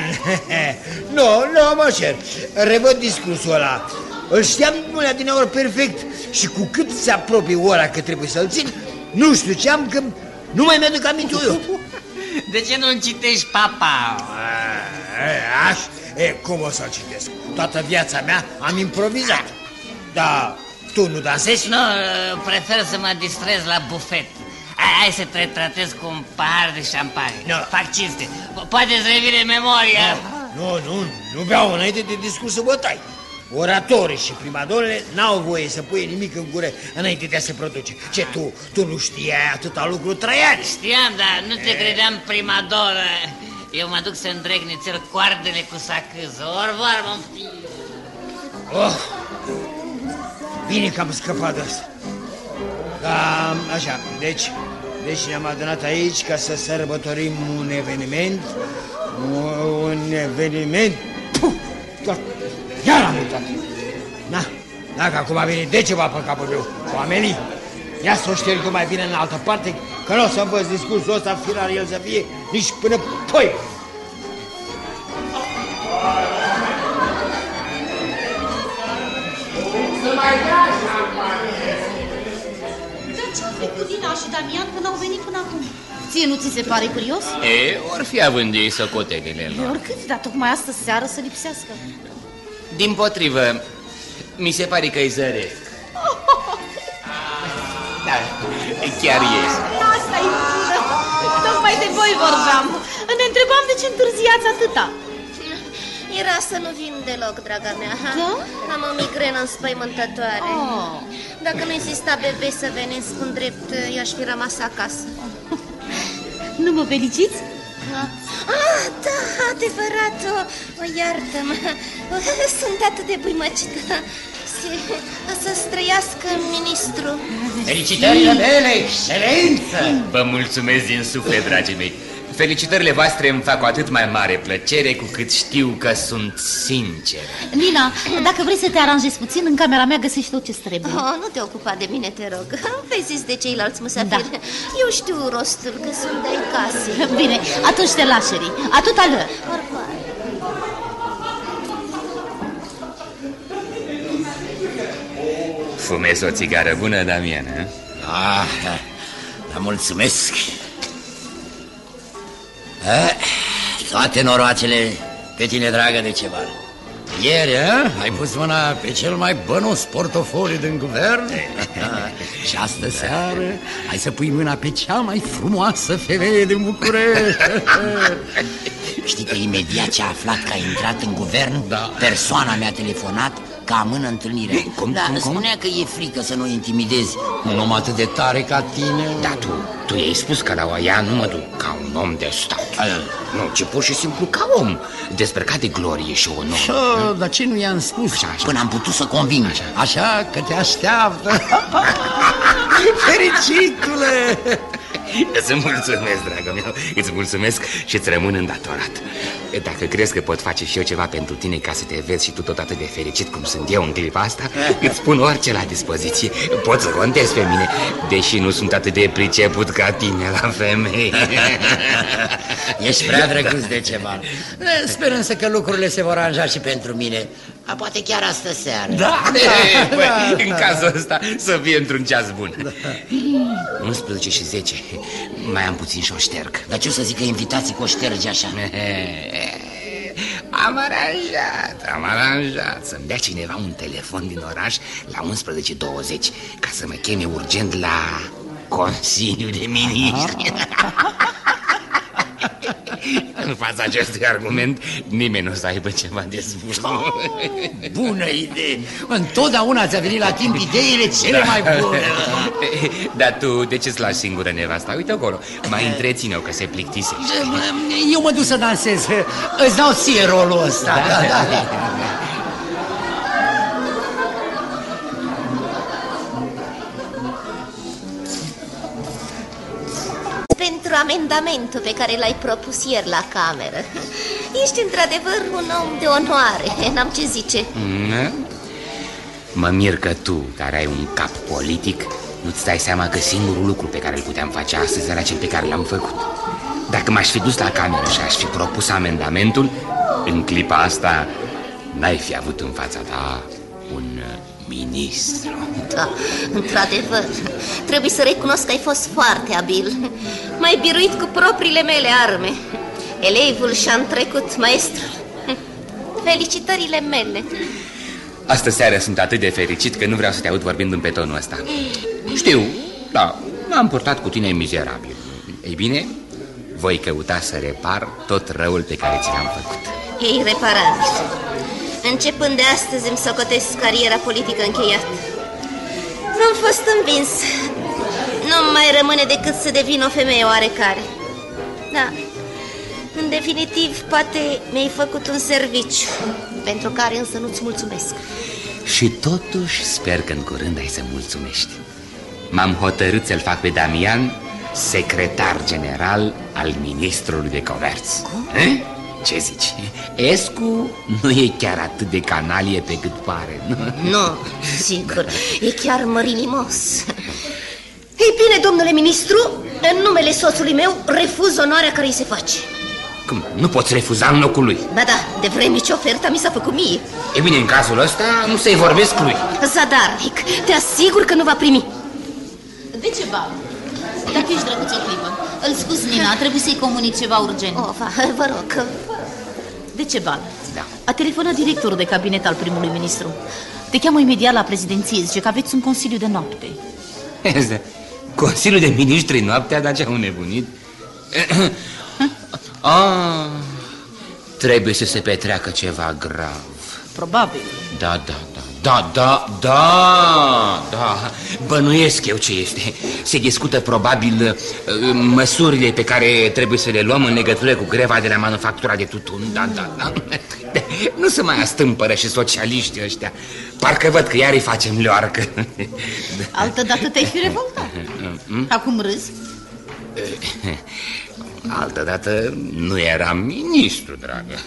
nu, nu, mă cer. Revăd discursul ăla. Îl știam din din ori perfect și cu cât se apropie ora că trebuie să-l țin, nu știu ce am, că nu mai mi-aduc aminte eu. De ce nu-mi citești papa? E, aș, e, cum o să-l citesc? Toată viața mea am improvizat. Da, tu nu dansezi? Nu, prefer să mă distrez la bufet. Hai, hai să te tratez cu un pahar de șampanie. Nu. Fac cinste. Poate-ți revine memoria. Nu, nu, nu beau înainte de discursul bătai. Oratorii și primadonele n-au voie să pui nimic în gură înainte de a se produce. Ce, tu, tu nu știai atâta lucru trăiani? Știam, dar nu te credeam primadoră. Eu mă duc să îndreg nițel coardele cu sacâză. Ori vorbă Oh, bine că am scăpat de asta. Da, așa, deci, deci ne-am adunat aici ca să sărbătorim un eveniment, un eveniment, Puh, da, iar am uitat. Na, dacă acum a venit de ceva pe capul meu, cu Amelie, ia să o șterg eu mai bine în altă parte, că nu o să învăț discursul ăsta final el să fie nici până poi. Dar ce-au făcut Dina și Damian când au venit până acum? Ție nu ți se pare curios? E, ori fi având ei socotelile E lor. oricât, dar tocmai astă seară să lipsească. Din potrivă, mi se pare că îi zăresc. Da, chiar este. Asta-i bună! Tocmai de voi vorbeam. Ne întrebam de ce întârziați atâta. Era să nu vin deloc, draga mea. Ha? Da? Am o migrenă înspăimântătoare. Oh. Dacă nu insista bebe să venesc în drept, eu aș fi rămas acasă. Nu mă feliciți? Ah, da, adevărat, o, o iartă-mă. Sunt atât de buimăcită. Să străiască ministru. Felicitările mele, excelență! Vă mulțumesc din suflet, dragii mei. Felicitările voastre îmi fac o atât mai mare plăcere cu cât știu că sunt sincer. Nina, dacă vrei să te aranjezi puțin, în camera mea găsești tot ce trebuie. Oh, nu te ocupa de mine, te rog. Vezi de ceilalți musafiri. Da. Eu știu rostul, că sunt de case. Bine, atunci te lașeri. Atât al lor. Fumezi o țigară bună, Damian, eh? Ah, da, da, mulțumesc. Eh, toate noroacele pe tine, dragă de ceva. Ieri, eh? ai pus mâna pe cel mai bănos portofoliu din guvern Și astă seară ai să pui mâna pe cea mai frumoasă femeie din București Știi că imediat ce a aflat că ai intrat în guvern da. Persoana mi-a telefonat ca amână întâlnirea Cum, da, cum, cum? Spunea că e frică să nu intimidezi. Un om atât de tare ca tine. Da, tu, tu i-ai spus că la ea nu mă duc ca un om de stat. Nu, ci pur și simplu ca om Dezbrăcat de glorie și onor. Așa, dar ce nu i-am spus? Așa, așa. Până am putut să conving. Așa, așa că te așteaptă. Fericitule Îți mulțumesc, dragă meu Îți mulțumesc și îți rămân îndatorat. Dacă crezi că pot face și eu ceva pentru tine Ca să te vezi și tu tot atât de fericit cum sunt eu în clipa asta Îți pun orice la dispoziție. Poți să contezi pe mine Deși nu sunt atât de priceput ca tine la femei. Ești prea drăguț de ceva. Sper însă că lucrurile se vor aranja și pentru mine A, Poate chiar astă seară. Da, da, Băi, da. În cazul ăsta să fie într-un ceas bun. 11 și 10 Mai am puțin și o șterg. Dar ce o să zică invitații cu o șterge așa? Am aranjat, am aranjat. Să-mi dea cineva un telefon din oraș La 11.20 Ca să mă cheme urgent la Consiliul de Ministri În fața acestui argument Nimeni nu o să aibă ceva de spus Bună idee! Întotdeauna ți-a venit la timp ideile cele Da. mai bune Dar tu de ce-ți lași singură nevasta? Uite acolo, mai întreține-o că se plictisește Eu mă duc să dansez Îți dau ție rolul ăsta da, da, da. Pentru amendamentul pe care l-ai propus ieri la cameră. Ești într-adevăr un om de onoare, n-am ce zice. Mm? Mă mir că tu, care ai un cap politic Nu-ți dai seama că singurul lucru pe care îl puteam face astăzi Era cel pe care l-am făcut Dacă m-aș fi dus la cameră și aș fi propus amendamentul În clipa asta N-ai fi avut în fața ta un uh, ministru Da, într-adevăr, trebuie să recunosc că ai fost foarte abil. M-ai biruit cu propriile mele arme. Elevul și-a întrecut maestrul. Felicitările mele. Astă seară sunt atât de fericit că nu vreau să te aud vorbind pe tonul ăsta Știu, da, m-am purtat cu tine mizerabil Ei bine, voi căuta să repar tot răul pe care ți l-am făcut E ireparabil. Începând de astăzi îmi socotesc cariera politică încheiată. Am fost învins. Nu mai rămâne decât să devin o femeie oarecare. Da, în definitiv, poate mi-ai făcut un serviciu, pentru care însă nu-ți mulțumesc. Și totuși sper că în curând ai să mulțumești M-am hotărât să-l fac pe Damian secretar general al ministrului de comerț Eh? Ce zici? Escu nu e chiar atât de canalie pe cât pare, nu? Nu, sigur, e chiar mărinimos. Ei bine, domnule ministru, în numele soțului meu refuz onoarea care îi se face. Cum? Nu poți refuza în locul lui Ba da, de vreme ce oferta mi s-a făcut mie. E bine, în cazul ăsta nu să-i vorbesc lui Zadarnic, te asigur că nu va primi. De ce, ba? Dacă ești drăguț o clipă. Îl scuz, Nina, trebuie să-i comunic ceva urgent. O, va, vă rog. De ce, Bal? Da. A telefonat directorul de cabinet al primului ministru. Te cheamă imediat la prezidenție, zice că aveți un consiliu de noapte. Consiliul de Ministri noaptea, dar ce-au nebunit ah, Trebuie să se petreacă ceva grav Probabil. Da, da, da, Da, da, da, da, bănuiesc eu ce este. Se discută probabil uh, măsurile pe care trebuie să le luăm în legătură cu greva de la manufactura de tutun. Da, da, da. Nu se mai astâmpără și socialiștii ăștia. Parcă văd că iar îi facem leoarcă. Altă dată te-ai fi revoltat. Acum râzi? Altă dată nu eram ministru, dragă.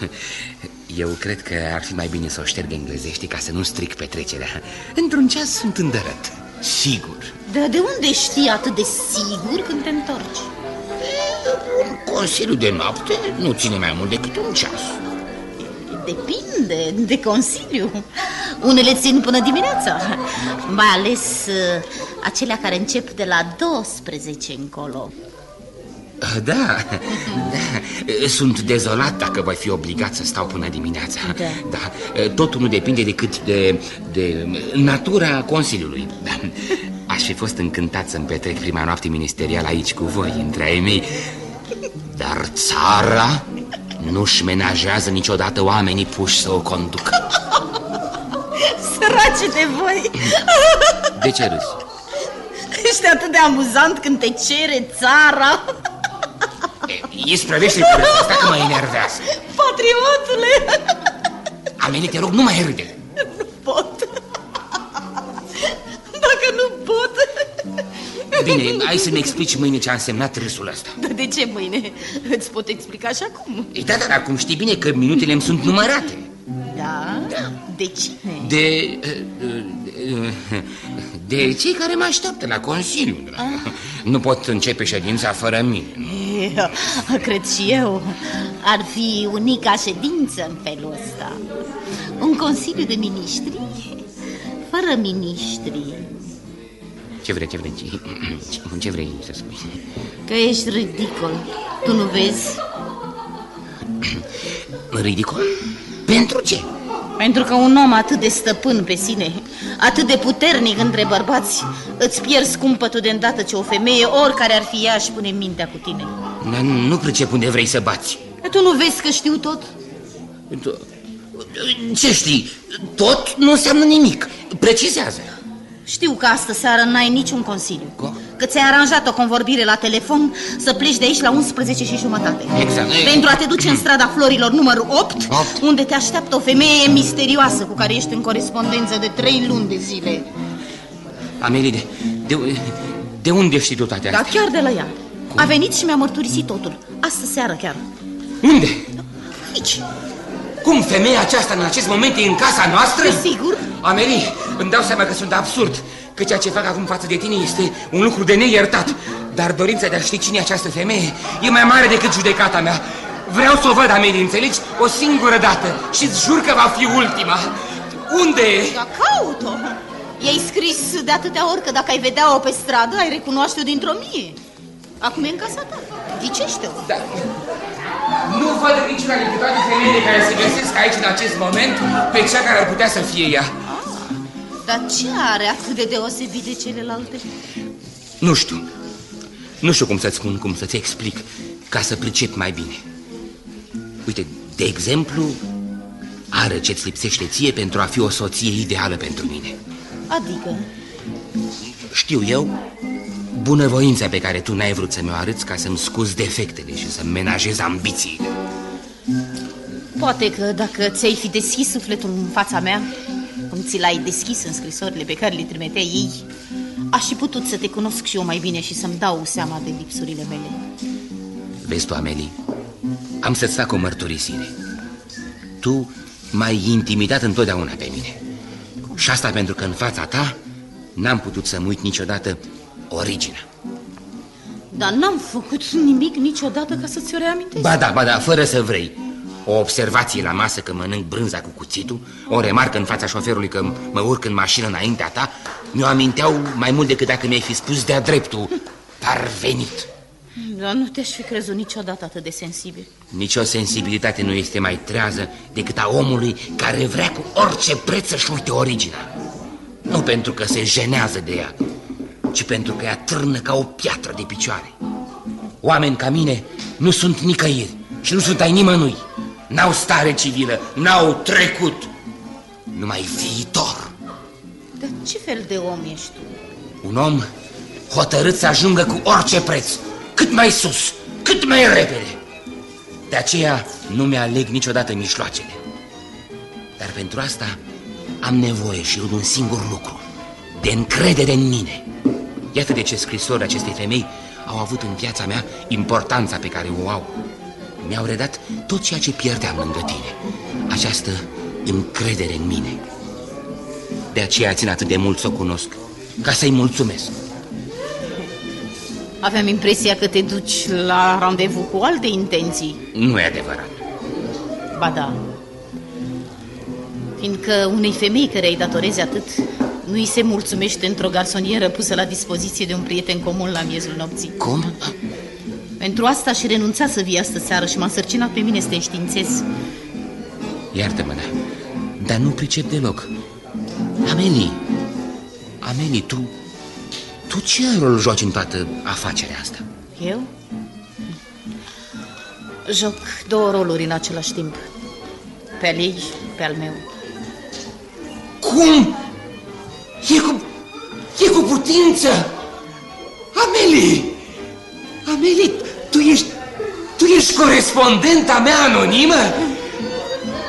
Eu cred că ar fi mai bine să o șterg englezește ca să nu stric petrecerea. Într-un ceas sunt îndărăt. Sigur. Dar de unde știi atât de sigur când te întorci? Un consiliu de noapte nu ține mai mult decât un ceas. Depinde de consiliu. Unele țin până dimineața, mai ales uh, acelea care încep de la 12 încolo. Da, da, sunt dezolat dacă voi fi obligat să stau până dimineața Da. da. Totul nu depinde decât de, de natura Consiliului da. Aș fi fost încântat să-mi petrec prima noapte ministerială aici cu voi, între ai mei Dar țara nu-și menajează niciodată oamenii puși să o conducă Sărace de voi! De ce râzi? Ești atât de amuzant când te cere țara Isprăvește cu asta că mă enervează Patriotule! Amelie, te rog, nu mai râde Pot Dacă nu pot Bine, hai să-mi explici mâine ce a însemnat râsul ăsta Dar de ce mâine? Îți pot explica și acum Ei, Da, dar acum știi bine că minutele îmi sunt numărate Da? De cine? De... De cei care mă așteaptă la Consiliu dragă. Nu pot începe ședința fără mine E, Cred și eu Ar fi unica ședință în felul ăsta Un consiliu de miniștri Fără miniștri Ce vrei, ce vrei, ce, ce, ce vrei să spui? Că ești ridicol Tu nu vezi? Ridicol? Pentru ce? Pentru că un om atât de stăpân pe sine Atât de puternic între bărbați Îți pierzi cumpătul de îndată ce o femeie Oricare ar fi ea își pune mintea cu tine. Dar nu pricep unde vrei să bați. Tu nu vezi că știu tot? Ce știi? Tot nu înseamnă nimic. Precizează. Știu că astă seară n-ai niciun consiliu Că ți-ai aranjat o convorbire la telefon Să pleci de aici la 11 și jumătate. Exact. Pentru a te duce în strada Florilor numărul 8 Unde te așteaptă o femeie misterioasă Cu care ești în corespondență de trei luni de zile. Amelie, de, de, de unde știi tu toate Da, astea? chiar de la ea. A venit și mi-a mărturisit totul. Astă seară chiar. Unde? Aici. Cum femeia aceasta în acest moment e în casa noastră? Sigur Amelie, îmi dau seama că sunt absurd Că ceea ce fac acum față de tine este un lucru de neiertat. Dar dorința de a ști cine e această femeie E mai mare decât judecata mea. Vreau să o văd, Amelie, înțelegi? O singură dată. Și îți jur că va fi ultima. Unde e? Da, caut-o I-ai scris de atâtea ori că dacă ai vedea-o pe stradă Ai recunoaște-o dintr-o mie. Acum e în casa ta. Ghicește-o da. Nu văd niciuna dintre toate femeile care se găsesc aici în acest moment Pe cea care ar putea să fie ea Dar ce are atât de deosebit de celelalte? Nu știu. Nu știu cum să-ți spun, cum să-ți explic, ca să pricep mai bine. Uite, de exemplu, are ce-ți lipsește ție pentru a fi o soție ideală pentru mine. Adică Știu eu, bunăvoința pe care tu n-ai vrut să mi-o arăți ca să-mi scuzi defectele și să-mi menajezi ambițiile. Poate că dacă ți-ai fi deschis sufletul în fața mea Cum ți l-ai deschis în scrisorile pe care le trimiteai ei Aș fi putut să te cunosc și eu mai bine și să-mi dau seama de lipsurile mele Vezi tu, Amelie, am să-ți fac o mărturisire. Tu m-ai intimidat întotdeauna pe mine. Și asta pentru că în fața ta n-am putut să-mi uit niciodată originea. Dar n-am făcut nimic niciodată ca să ți-o reamintesc Ba da, ba da, fără să vrei. O observație la masă că mănânc brânza cu cuțitul, o remarcă în fața șoferului că mă urc în mașină înaintea ta, mi-o aminteau mai mult decât dacă mi-ai fi spus de-a dreptul parvenit. Dar nu te-aș fi crezut niciodată atât de sensibil Nici o sensibilitate nu este mai trează decât a omului care vrea cu orice preț să-și uite originea. Nu pentru că se jenează de ea, ci pentru că ea târnă ca o piatră de picioare. Oameni ca mine nu sunt nicăieri și nu sunt ai nimănui. N-au stare civilă, n-au trecut, numai viitor. Dar ce fel de om ești tu? Un om hotărât să ajungă cu orice preț, cât mai sus, cât mai repede. De aceea nu mi-aleg niciodată mijloacele. Dar pentru asta am nevoie și eu de un singur lucru, de încredere în mine. Iată de ce scrisorile acestei femei au avut în viața mea importanța pe care o au. Mi-au redat tot ceea ce pierdeam lângă tine, această încredere în mine. De aceea țin atât de mult să o cunosc, ca să-i mulțumesc. Aveam impresia că te duci la randevu cu alte intenții. Nu e adevărat. Ba da. Fiindcă unei femei care îi datorezi atât, nu îi se mulțumește într-o garsonieră pusă la dispoziție de un prieten comun la miezul nopții. Cum? Pentru asta și renunța să vii astă seară și m-a sărcinat pe mine să te înștiințez. Iartă-mă, da, dar nu pricep deloc. Amelie, Amelie, tu, tu ce rol joci în toată afacerea asta? Eu? Joc două roluri în același timp. Pe al ei, pe al meu. Cum? E cu, e cu putință! Amelie! Amelie, tu ești, tu ești corespondenta mea anonimă?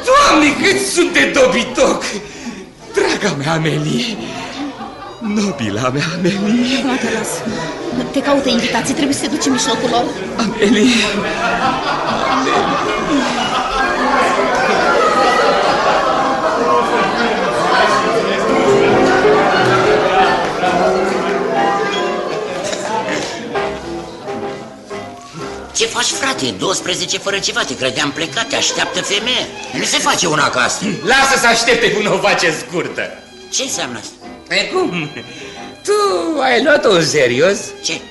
Doamne, cât sunt de dobitoc! Draga mea Amelie! Nobila mea Amelie! Nu te las. Te caută invitații, trebuie să te duci în mijlocul lor. Amelie! Ce faci, frate? 12 fără ceva, te credeam plecat, te așteaptă femeie. Nu se face una ca asta. Lasă să aștepte cu o face scurtă. Ce înseamnă asta? E cum? Tu ai luat-o în serios? Ce?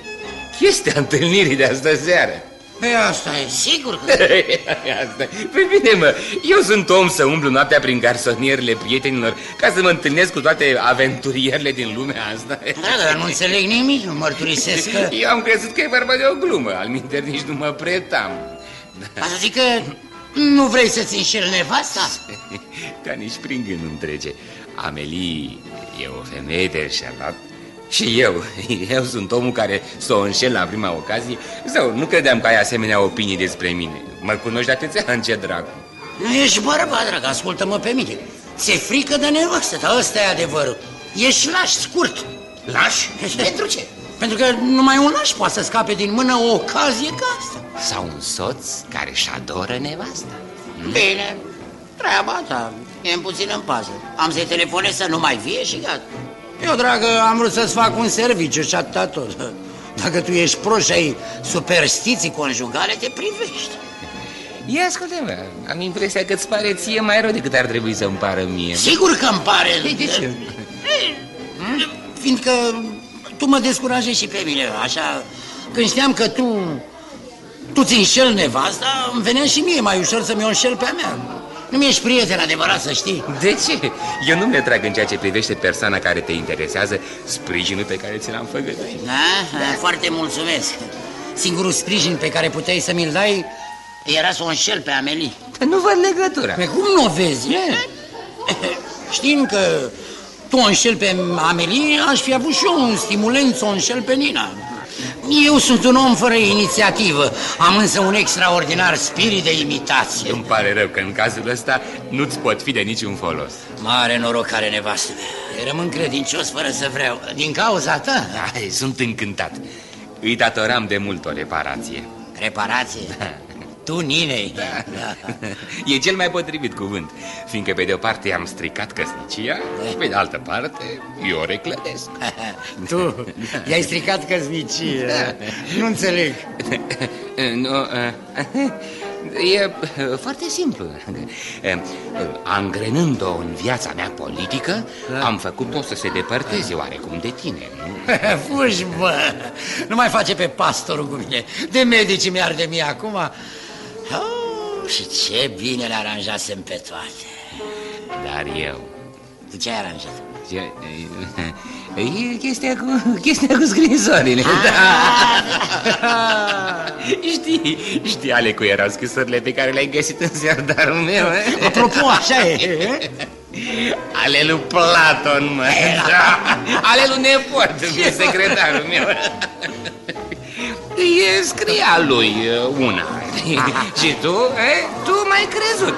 Chestia întâlnirii de astă seară. Păi asta e, sigur că... asta. Păi bine, mă, eu sunt om să umblu noaptea prin garsonierele prietenilor ca să mă întâlnesc cu toate aventurierile din lumea asta. Da, dar nu înțeleg nimic, nu mărturisesc că... Eu am crezut că e vorba de o glumă, al minter nici nu mă pretam. Asta zic că nu vrei să-ți înșel nevasta? Ca nici prin gând nu trece. Amelie e o femeie de înșelat și eu, eu sunt omul care s-o înșel la prima ocazie Sau nu credeam că ai asemenea opinii despre mine. Mă cunoști de atâția ani, ce dracu. Nu ești bărbat, drag, ascultă-mă pe mine. Ți-e frică de nevastă, dar ăsta e adevărul. Ești laș, scurt. Laș? Pentru ce? Pentru că numai un laș poate să scape din mână o ocazie ca asta. Sau un soț care își adoră nevasta. Bine, treaba ta, e puțin în pază. Am să-i telefonez să nu mai vie și gata eu, dragă, am vrut să-ți fac un serviciu și atâta tot. Dacă tu ești prost și ai superstiții conjugale, te privești. Ia ascultă-mă, am impresia că îți pare ție mai rău decât ar trebui să-mi pară mie. Sigur că îmi pare. Ei, de ce? Fiindcă tu mă descurajezi și pe mine, așa, când știam că tu, tu ți înșel nevasta, îmi venea și mie mai ușor să-mi o înșel pe a mea. Nu mi-ești prieten adevărat, să știi. De ce? Eu nu mi trag în ceea ce privește persoana care te interesează sprijinul pe care ți l-am făgăduit. Da? da? Foarte mulțumesc. Singurul sprijin pe care puteai să mi-l dai era să o înșel pe Amelie. Dar nu văd legătura. Pe cum nu o vezi? E? Știind că tu o înșel pe Amelie, aș fi avut și eu un stimulent să o înșel pe Nina. Eu sunt un om fără inițiativă, am însă un extraordinar spirit de imitație. Îmi pare rău că în cazul ăsta nu-ți pot fi de niciun folos. Mare noroc are nevastă mea. Rămân credincios fără să vreau. Din cauza ta? Ai, sunt încântat. Îi datoram de mult o reparație. Reparație? Da. Tu, Ninei. Da. da. E cel mai potrivit cuvânt, fiindcă pe de o parte am stricat căsnicia și pe de altă parte eu o reclădesc. tu i-ai stricat căsnicia. Da. Nu înțeleg. nu, e foarte simplu. Angrenând-o în viața mea politică, da. am făcut-o să se depărteze oarecum de tine, nu? Fugi, bă! Nu mai face pe pastorul cu mine. De medici mi-ar de mie acum... Oh, și ce bine le aranjasem pe toate. Dar eu... Tu ce ai aranjat? Ce... E chestia cu, chestia cu scrisorile. Da. știi, știi ale cu erau scrisorile pe care le-ai găsit în serdarul meu. Apropo, așa e. Ale lui Platon, mă. Da. Ale lui nepot, e secretarul meu. E scria lui uh, una. Și tu, e, tu m-ai crezut.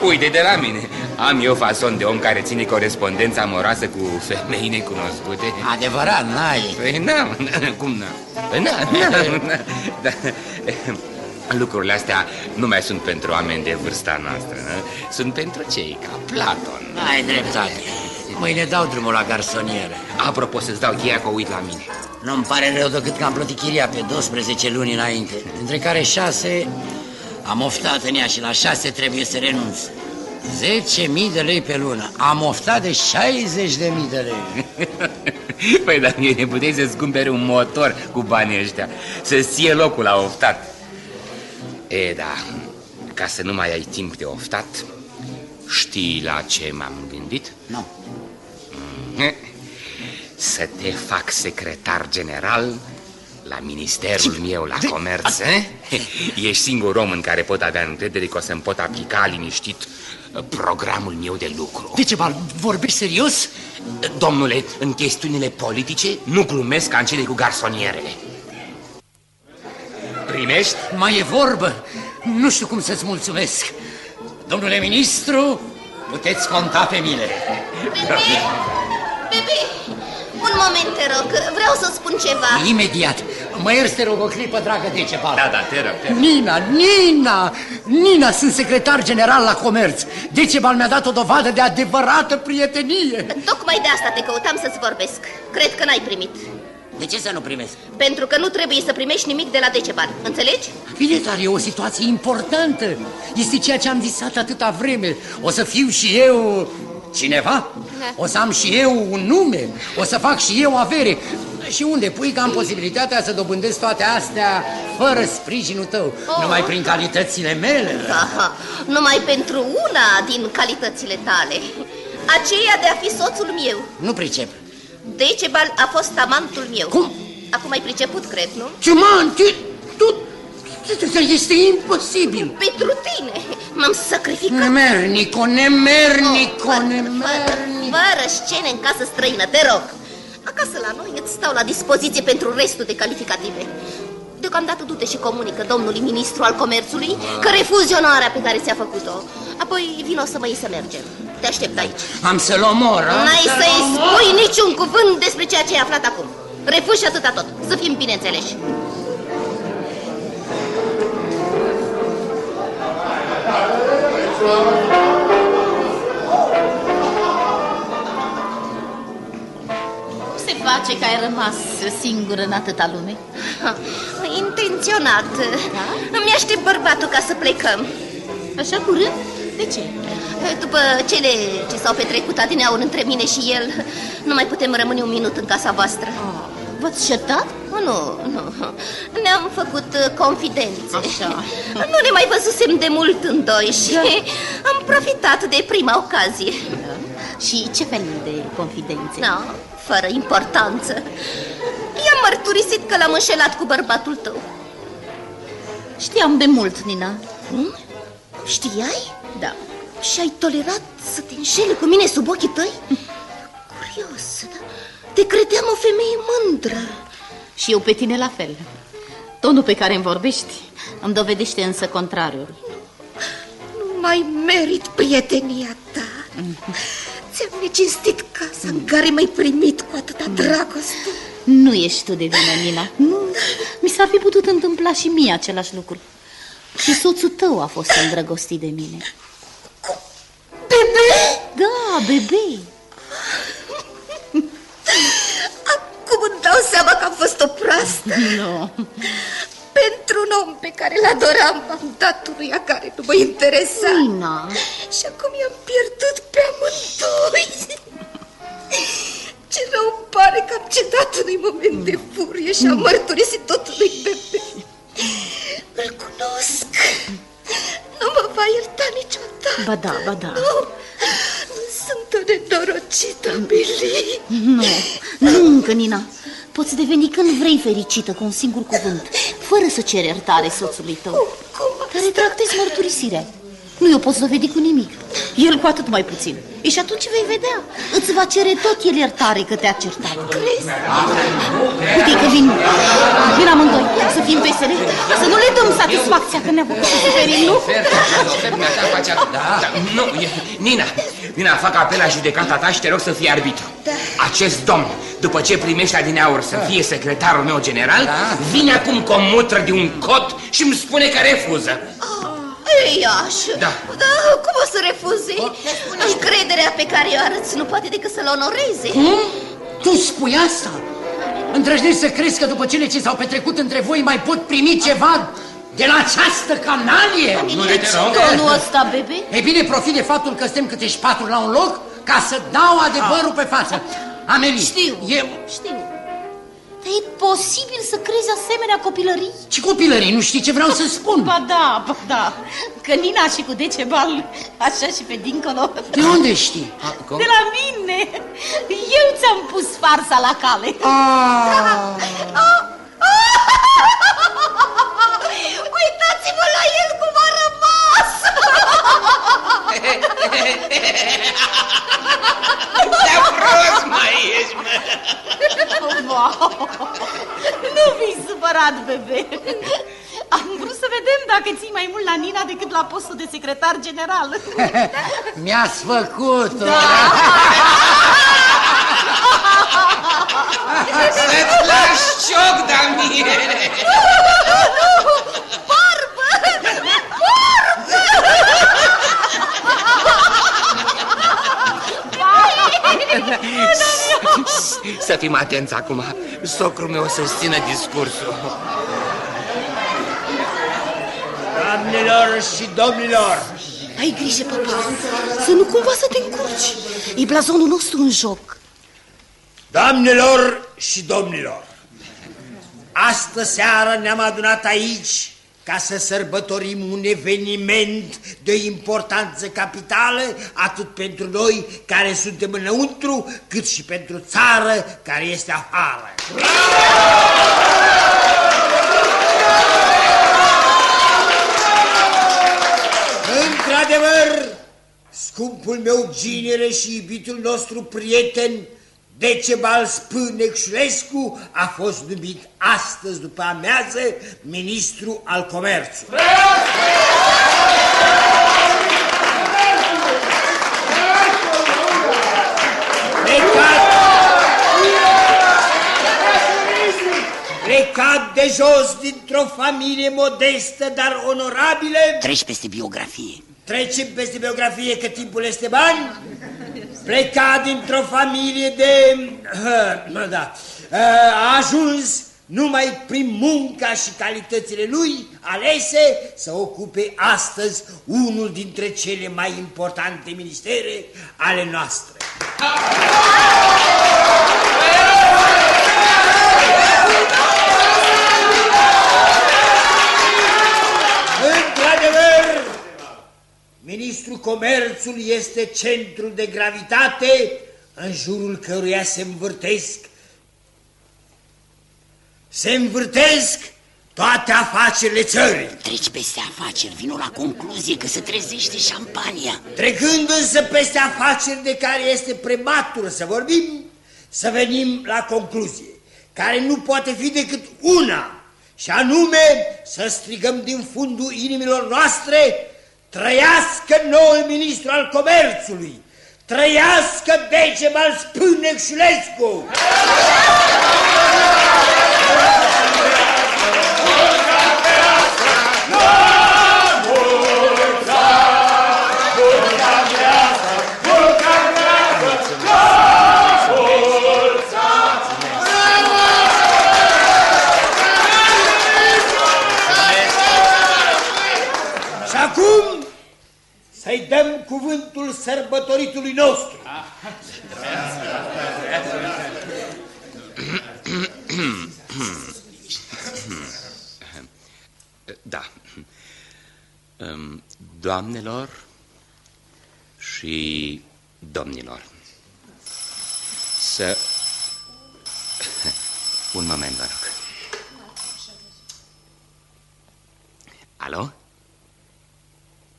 Uite de la mine. Am eu fason de om care ține corespondența amoroasă cu femei necunoscute. Adevărat, n-ai. Păi n-am, cum n-am? Păi n-am, n-am, da. Lucrurile astea nu mai sunt pentru oameni de vârsta noastră, nu? sunt pentru cei ca Platon. Ai dreptate. Mâine dau drumul la garsoniere. Apropo, să-ți dau cheia că uit la mine. Nu-mi pare rău decât că am plătit chiria pe 12 luni înainte, dintre care 6 am oftat în ea și la 6 trebuie să renunț. 10.000 de lei pe lună. Am oftat de 60.000 de lei. păi, dar mie ne puteai să-ți cumperi un motor cu banii ăștia, să-ți ție locul la oftat. E, da, ca să nu mai ai timp de oftat, știi la ce m-am gândit? Nu. Mm, Să te fac secretar general la ministerul meu, la comerț, eh? Ești singurul om în care pot avea încredere că o să-mi pot aplica liniștit uh, programul meu de lucru. Decebal, vorbești serios? Domnule, în chestiunile politice nu glumesc ca în cele cu garsonierele. Primești? Mai e vorbă. Nu știu cum să-ți mulțumesc. Domnule ministru, puteți conta pe mine. Bebe, un moment, te rog, vreau să spun ceva. Imediat. Mă ierți, te rog, o clipă, dragă Decebal. Da, da, te rog, te rog. Nina, Nina! Nina, sunt secretar general la comerț. Decebal mi-a dat o dovadă de adevărată prietenie. Tocmai de asta te căutam să-ți vorbesc. Cred că n-ai primit. De ce să nu primesc? Pentru că nu trebuie să primești nimic de la Deceban. Înțelegi? Bine, dar e o situație importantă. Este ceea ce am visat atâta vreme. O să fiu și eu cineva? O să am și eu un nume? O să fac și eu avere? Și unde pui că am posibilitatea să dobândesc toate astea fără sprijinul tău, Oh. numai prin calitățile mele? Aha, numai pentru una din calitățile tale. Aceea de a fi soțul meu. Nu pricep. Decebal a fost amantul meu. Cum? Acum ai priceput, cred, nu? Ce man, ce, tu, este imposibil. Pentru tine m-am sacrificat. Nemernico, nemernico, fără, nemernico. fără scene în casă străină, te rog. Acasă la noi îți stau la dispoziție pentru restul de calificative. Deocamdată du-te și comunică domnului ministru al comerțului că refuzi onoarea pe care ți-a făcut-o. Apoi vino să mă iei să mergem. Te aștept aici. Am să-l omor, am N-ai să-l să-i omor. spui niciun cuvânt despre ceea ce ai aflat acum. Refuzi și atâta tot. Să fim bineînțeleși. Cum se face că ai rămas singur în atâta lume? Intenționat. Îmi aștept bărbatul ca să plecăm. Așa curând? De ce? După cele ce s-au petrecut adineauri între mine și el, nu mai putem rămâne un minut în casa voastră. V-ați certat? Nu, nu. Ne-am făcut uh, confidențe. Așa. Nu ne mai văzusem de mult în doi și am profitat de prima ocazie. Și ce fel de confidențe? No, fără importanță. I-am mărturisit că l-am înșelat cu bărbatul tău. Știam de mult, Nina. Hmm? Știai? Da. Și ai tolerat să te înșele cu mine sub ochii tăi? Curios, da? Te credeam o femeie mândră. Și eu pe tine la fel. Tonul pe care îmi vorbești îmi dovedește însă contrariul. Nu mai merit prietenia ta. Ți-am necinstit casa în care m-ai primit cu atâta dragoste. Nu ești tu de vină, Nina. Nu. Mi s-ar fi putut întâmpla și mie același lucru. Și soțul tău a fost îndrăgostit de mine. Bebe? Da, bebe. Acum îmi dau seama că am fost o proastă. Nu. Pentru un om pe care îl adoram, am dat unuia care nu mă interesa. Nina. Și acum i-am pierdut pe amândoi. Ce rău îmi pare că am cedat unui moment de furie și am mărturisit totul lui Pepe. Îl cunosc. Nu mă va ierta niciodată. Ba da, ba da. Nu, sunt o nenorocită, Billy. Nu, nu încă, Nina. Poți deveni când vrei fericită cu un singur cuvânt, fără să ceri iertare soțului tău. Cum Te retractezi mărturisirea. Nu i-o poți dovedi cu nimic. El cu atât mai puțin. E și atunci vei vedea. Îți va cere tot el iertare că te-a certat. Crezi? Uite că vin. Vin amândoi. Să fim vesele. Să nu le dăm satisfacția că ne-a făcut să suferim, nu? Da, da, nu, e- Nina, Nina, fac apel la judecata ta și te rog să fii arbitru. Acest domn, după ce primește adineaur să fie secretarul meu general, vine acum cu o mutră de un cot și îmi spune că refuză. Ei, așa. Da. Da, cum o să refuze? Încrederea pe care o arăți nu poate decât să-l onoreze. Cum? Tu spui asta? Îndrăznești să crezi că după cele ce s-au petrecut între voi mai pot primi ceva de la această canalie? De ce tonul ăsta, bebe? Ei bine, profit de faptul că suntem câte și patru la un loc ca să dau adevărul pe față. Amelie, Știu, eu... știu. Dar e posibil să crezi asemenea copilării? Ce copilării? Nu știi ce vreau să spun? Ba da, ba da. Că Nina și cu Decebal, așa și pe dincolo. De unde știi? De la mine. Eu ți-am pus farsa la cale. Uitați-vă la el cum a rămas! Ce prost mai ești, mă! Wow. Nu fi supărat, bebe. Am vrut să vedem dacă ții mai mult la Nina decât la postul de secretar general. Mi-ați făcut-o! Să-ți lași cioc, Damire! Barbă! Să fim atenți acum. Socrul meu să-și țină discursul. Doamnelor și domnilor, Ai grijă, papa, să nu cumva să te încurci. E blazonul nostru în joc. doamnelor și domnilor, astă seară ne-am adunat aici ca să sărbătorim un eveniment de importanță capitală, atât pentru noi care suntem înăuntru, cât și pentru țară care este afară. Într-adevăr, scumpul meu ginere și iubitul nostru prieten, Decebal Spânecșulescu a fost numit astăzi după amiază ministru al comerțului. Plecat, plecat de jos dintr-o familie modestă, dar onorabilă, Treci peste biografie. Trecem peste biografie că timpul este bani. Pleca dintr-o familie de... Uh, da, uh, a ajuns numai prin munca și calitățile lui alese să ocupe astăzi unul dintre cele mai importante ministere ale noastre. Într-adevăr, Ministrul Comerțului este centrul de gravitate în jurul căruia se învârtesc se învârtesc toate afacerile țării. Treci peste afaceri, vino la concluzie că se trezește șampania. Trecând însă peste afaceri de care este prematur să vorbim, să venim la concluzie, care nu poate fi decât una, și anume să strigăm din fundul inimilor noastre, trăiască noul ministru al comerțului, trăiască Decebal Spânecșulescu! Și cuvântul sărbătoritului nostru. Da. Em, Doamnelor și domnilor, să... Un moment, vă rog. Alo?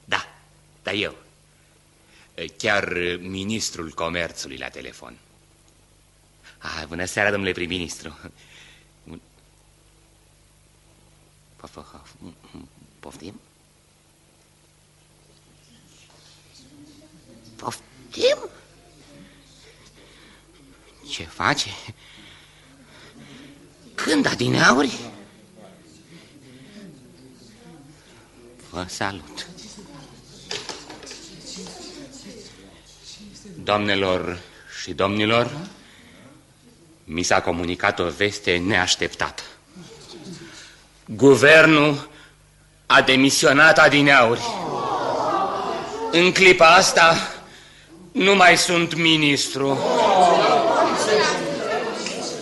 Da. Da, eu. Chiar ministrul comerțului la telefon. Ah, bună seara, domnule prim-ministru. Poftim? Poftim? Ce face? Când adineauri? Vă salut. Doamnelor și domnilor, mi s-a comunicat o veste neașteptată. Guvernul a demisionat adineauri. În clipa asta nu mai sunt ministru.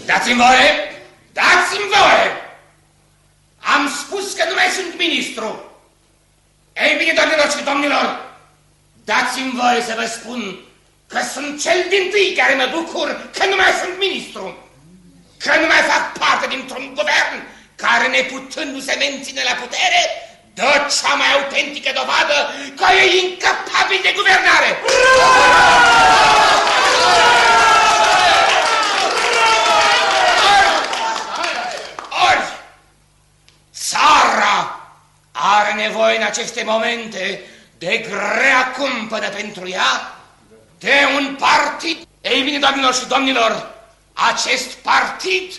Dați-mi voie! Dați-mi voie! Am spus că nu mai sunt ministru. Ei bine, doamnelor și domnilor, dați-mi voie să vă spun că sunt cel din tâi care mă bucur că nu mai sunt ministru, că nu mai fac parte dintr-un guvern care, neputându-se menține la putere, dă cea mai autentică dovadă că e incapabil de guvernare. Ori, țara are nevoie în aceste momente de grea cumpănă pentru ea de un partid. Ei bine, doamnelor și domnilor, acest partid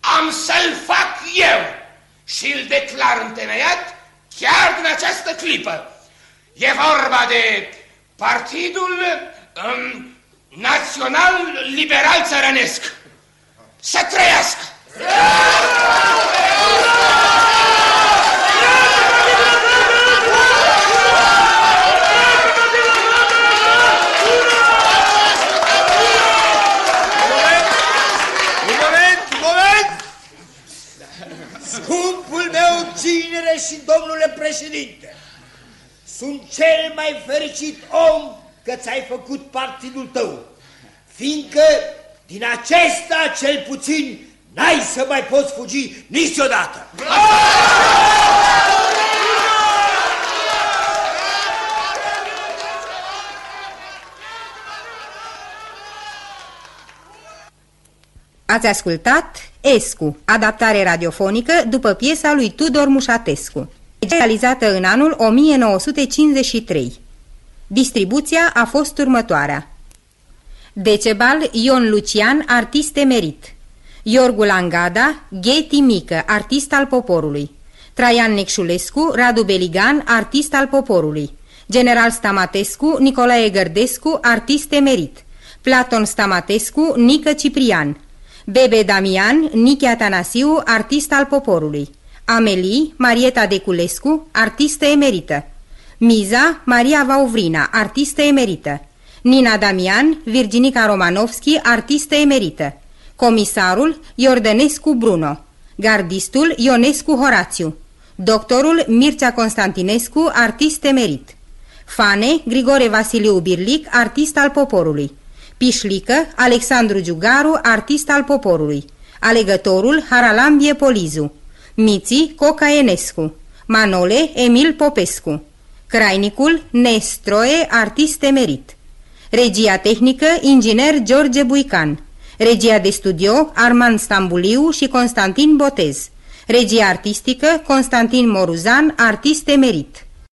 am să-l fac eu și îl declar întemeiat chiar din această clipă. E vorba de Partidul um, Național Liberal Țărănesc. Să trăiască! Scumpul meu ținere și domnule președinte, sunt cel mai fericit om că ți-ai făcut partidul tău, fiindcă din acesta cel puțin n-ai să mai poți fugi niciodată. Ați ascultat Escu, adaptare radiofonică după piesa lui Tudor Mușatescu, realizată în anul 1953. Distribuția a fost următoarea. Decebal Ion Lucian, artist emerit. Iorgu Langada, Gheti Mică, artist al poporului. Traian Necșulescu, Radu Beligan, artist al poporului. General Stamatescu, Nicolae Gărdescu, artist emerit. Platon Stamatescu, Nică Ciprian. Bebe Damian, Nichi Atanasiu, artist al poporului. Amelie, Marieta Deculescu, artistă emerită. Miza, Maria Vauvrina, artistă emerită. Nina Damian, Virginica Romanovski, artistă emerită. Comisarul, Iordănescu Bruno. Gardistul, Ionescu Horațiu. Doctorul, Mircea Constantinescu, artist emerit. Fane, Grigore Vasiliu Birlic, artist al poporului. Pișlică, Alexandru Giugaru, artist al poporului. Alegătorul, Haralambie Polizu. Miții, Coca Enescu. Manole, Emil Popescu. Crainicul, Nestroe, artist emerit. Regia tehnică, inginer George Buican. Regia de studio, Armand Stambuliu și Constantin Botez. Regia artistică, Constantin Moruzan, artist emerit.